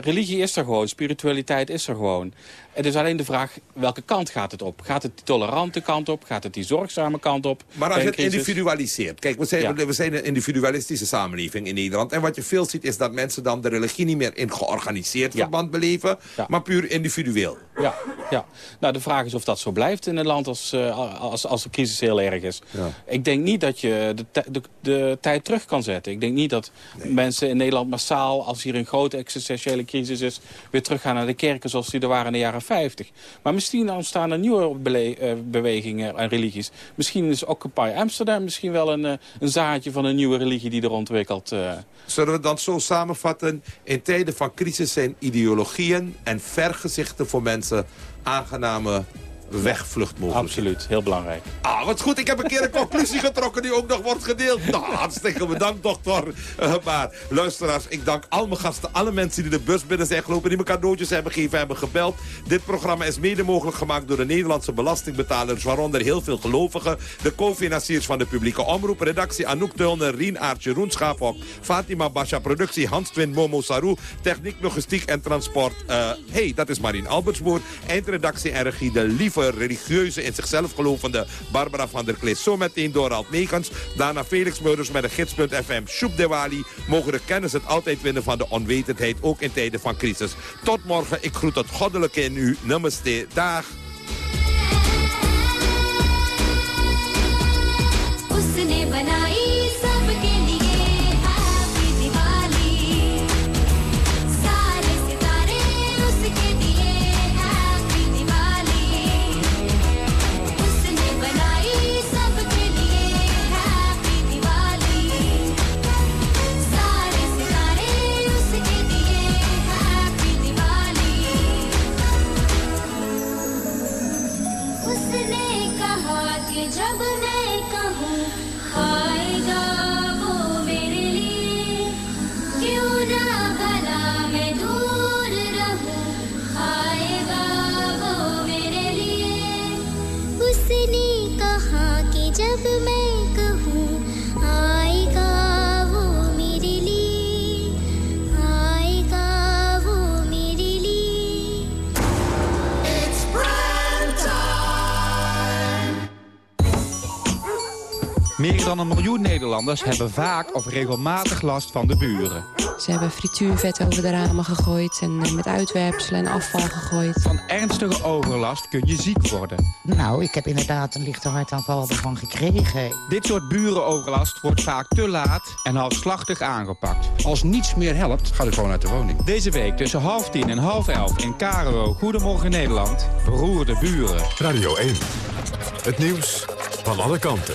S36: religie is er gewoon, spiritualiteit is er gewoon. Het is alleen de vraag, welke kant gaat het op? Gaat het die tolerante kant op? Gaat het die zorgzame kant op?
S29: Maar als je het individualiseert. Kijk, we zijn, ja. we zijn een individualistische samenleving in Nederland. En wat je veel ziet is dat mensen dan de religie niet meer in georganiseerd ja. verband beleven. Ja. Maar puur individueel.
S36: Ja, ja. Nou, de vraag is of dat zo blijft in een land als, uh, als, als de crisis heel erg is. Ik denk niet dat je de, de, de, tijd terug kan zetten. Ik denk niet dat nee. mensen in Nederland massaal, als hier een grote existentiële crisis is... weer teruggaan naar de kerken zoals die er waren in de jaren 50. Maar misschien ontstaan er nieuwe uh, bewegingen en religies. Misschien is Occupy Amsterdam misschien wel een, uh, een zaadje van een nieuwe religie die er ontwikkelt. Uh.
S29: Zullen we dan zo samenvatten? In tijden van crisis zijn ideologieën en vergezichten voor mensen aangename wegvluchtmogelijkheden.
S36: Absoluut, heel belangrijk.
S29: Ah, wat goed. Ik heb een keer een conclusie getrokken die ook nog wordt gedeeld. Nou, hartstikke bedankt, dokter. Uh, maar luisteraars, ik dank al mijn gasten, alle mensen die de bus binnen zijn gelopen, die me cadeautjes hebben gegeven, hebben gebeld. Dit programma is mede mogelijk gemaakt door de Nederlandse belastingbetalers, waaronder heel veel gelovigen, de co-financiers van de publieke omroep, redactie Anouk Tulner, Rien Aartje, Roen Schaaphok, Fatima Basha, productie Hans Twin, Momo Sarou, techniek, logistiek en transport. Uh, hey, dat is Marien Albertsboer, eindredactie en regie de religieuze, in zichzelf gelovende Barbara van der Klees. Zometeen Dorald Meekans. Daarna Felix Meurders met de gids.fm. Shoep Diwali. Mogen de kennis het altijd winnen van de onwetendheid, ook in tijden van crisis. Tot morgen. Ik groet het goddelijke in u. Namaste. Dag.
S43: जब मैं Meer dan een miljoen Nederlanders hebben vaak of regelmatig last van de buren.
S44: Ze hebben frituurvet over de ramen gegooid en eh, met uitwerpselen en afval gegooid.
S43: Van ernstige overlast kun je ziek worden.
S17: Nou, ik heb inderdaad een lichte hartaanval ervan gekregen.
S43: Dit soort burenoverlast wordt vaak te laat en halfslachtig aangepakt.
S45: Als niets meer helpt, ga ik gewoon uit de woning.
S43: Deze week tussen half tien en half elf in Karo Goedemorgen Nederland. Beroerde buren.
S1: Radio 1. Het nieuws van alle kanten.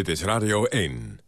S1: Dit is Radio 1.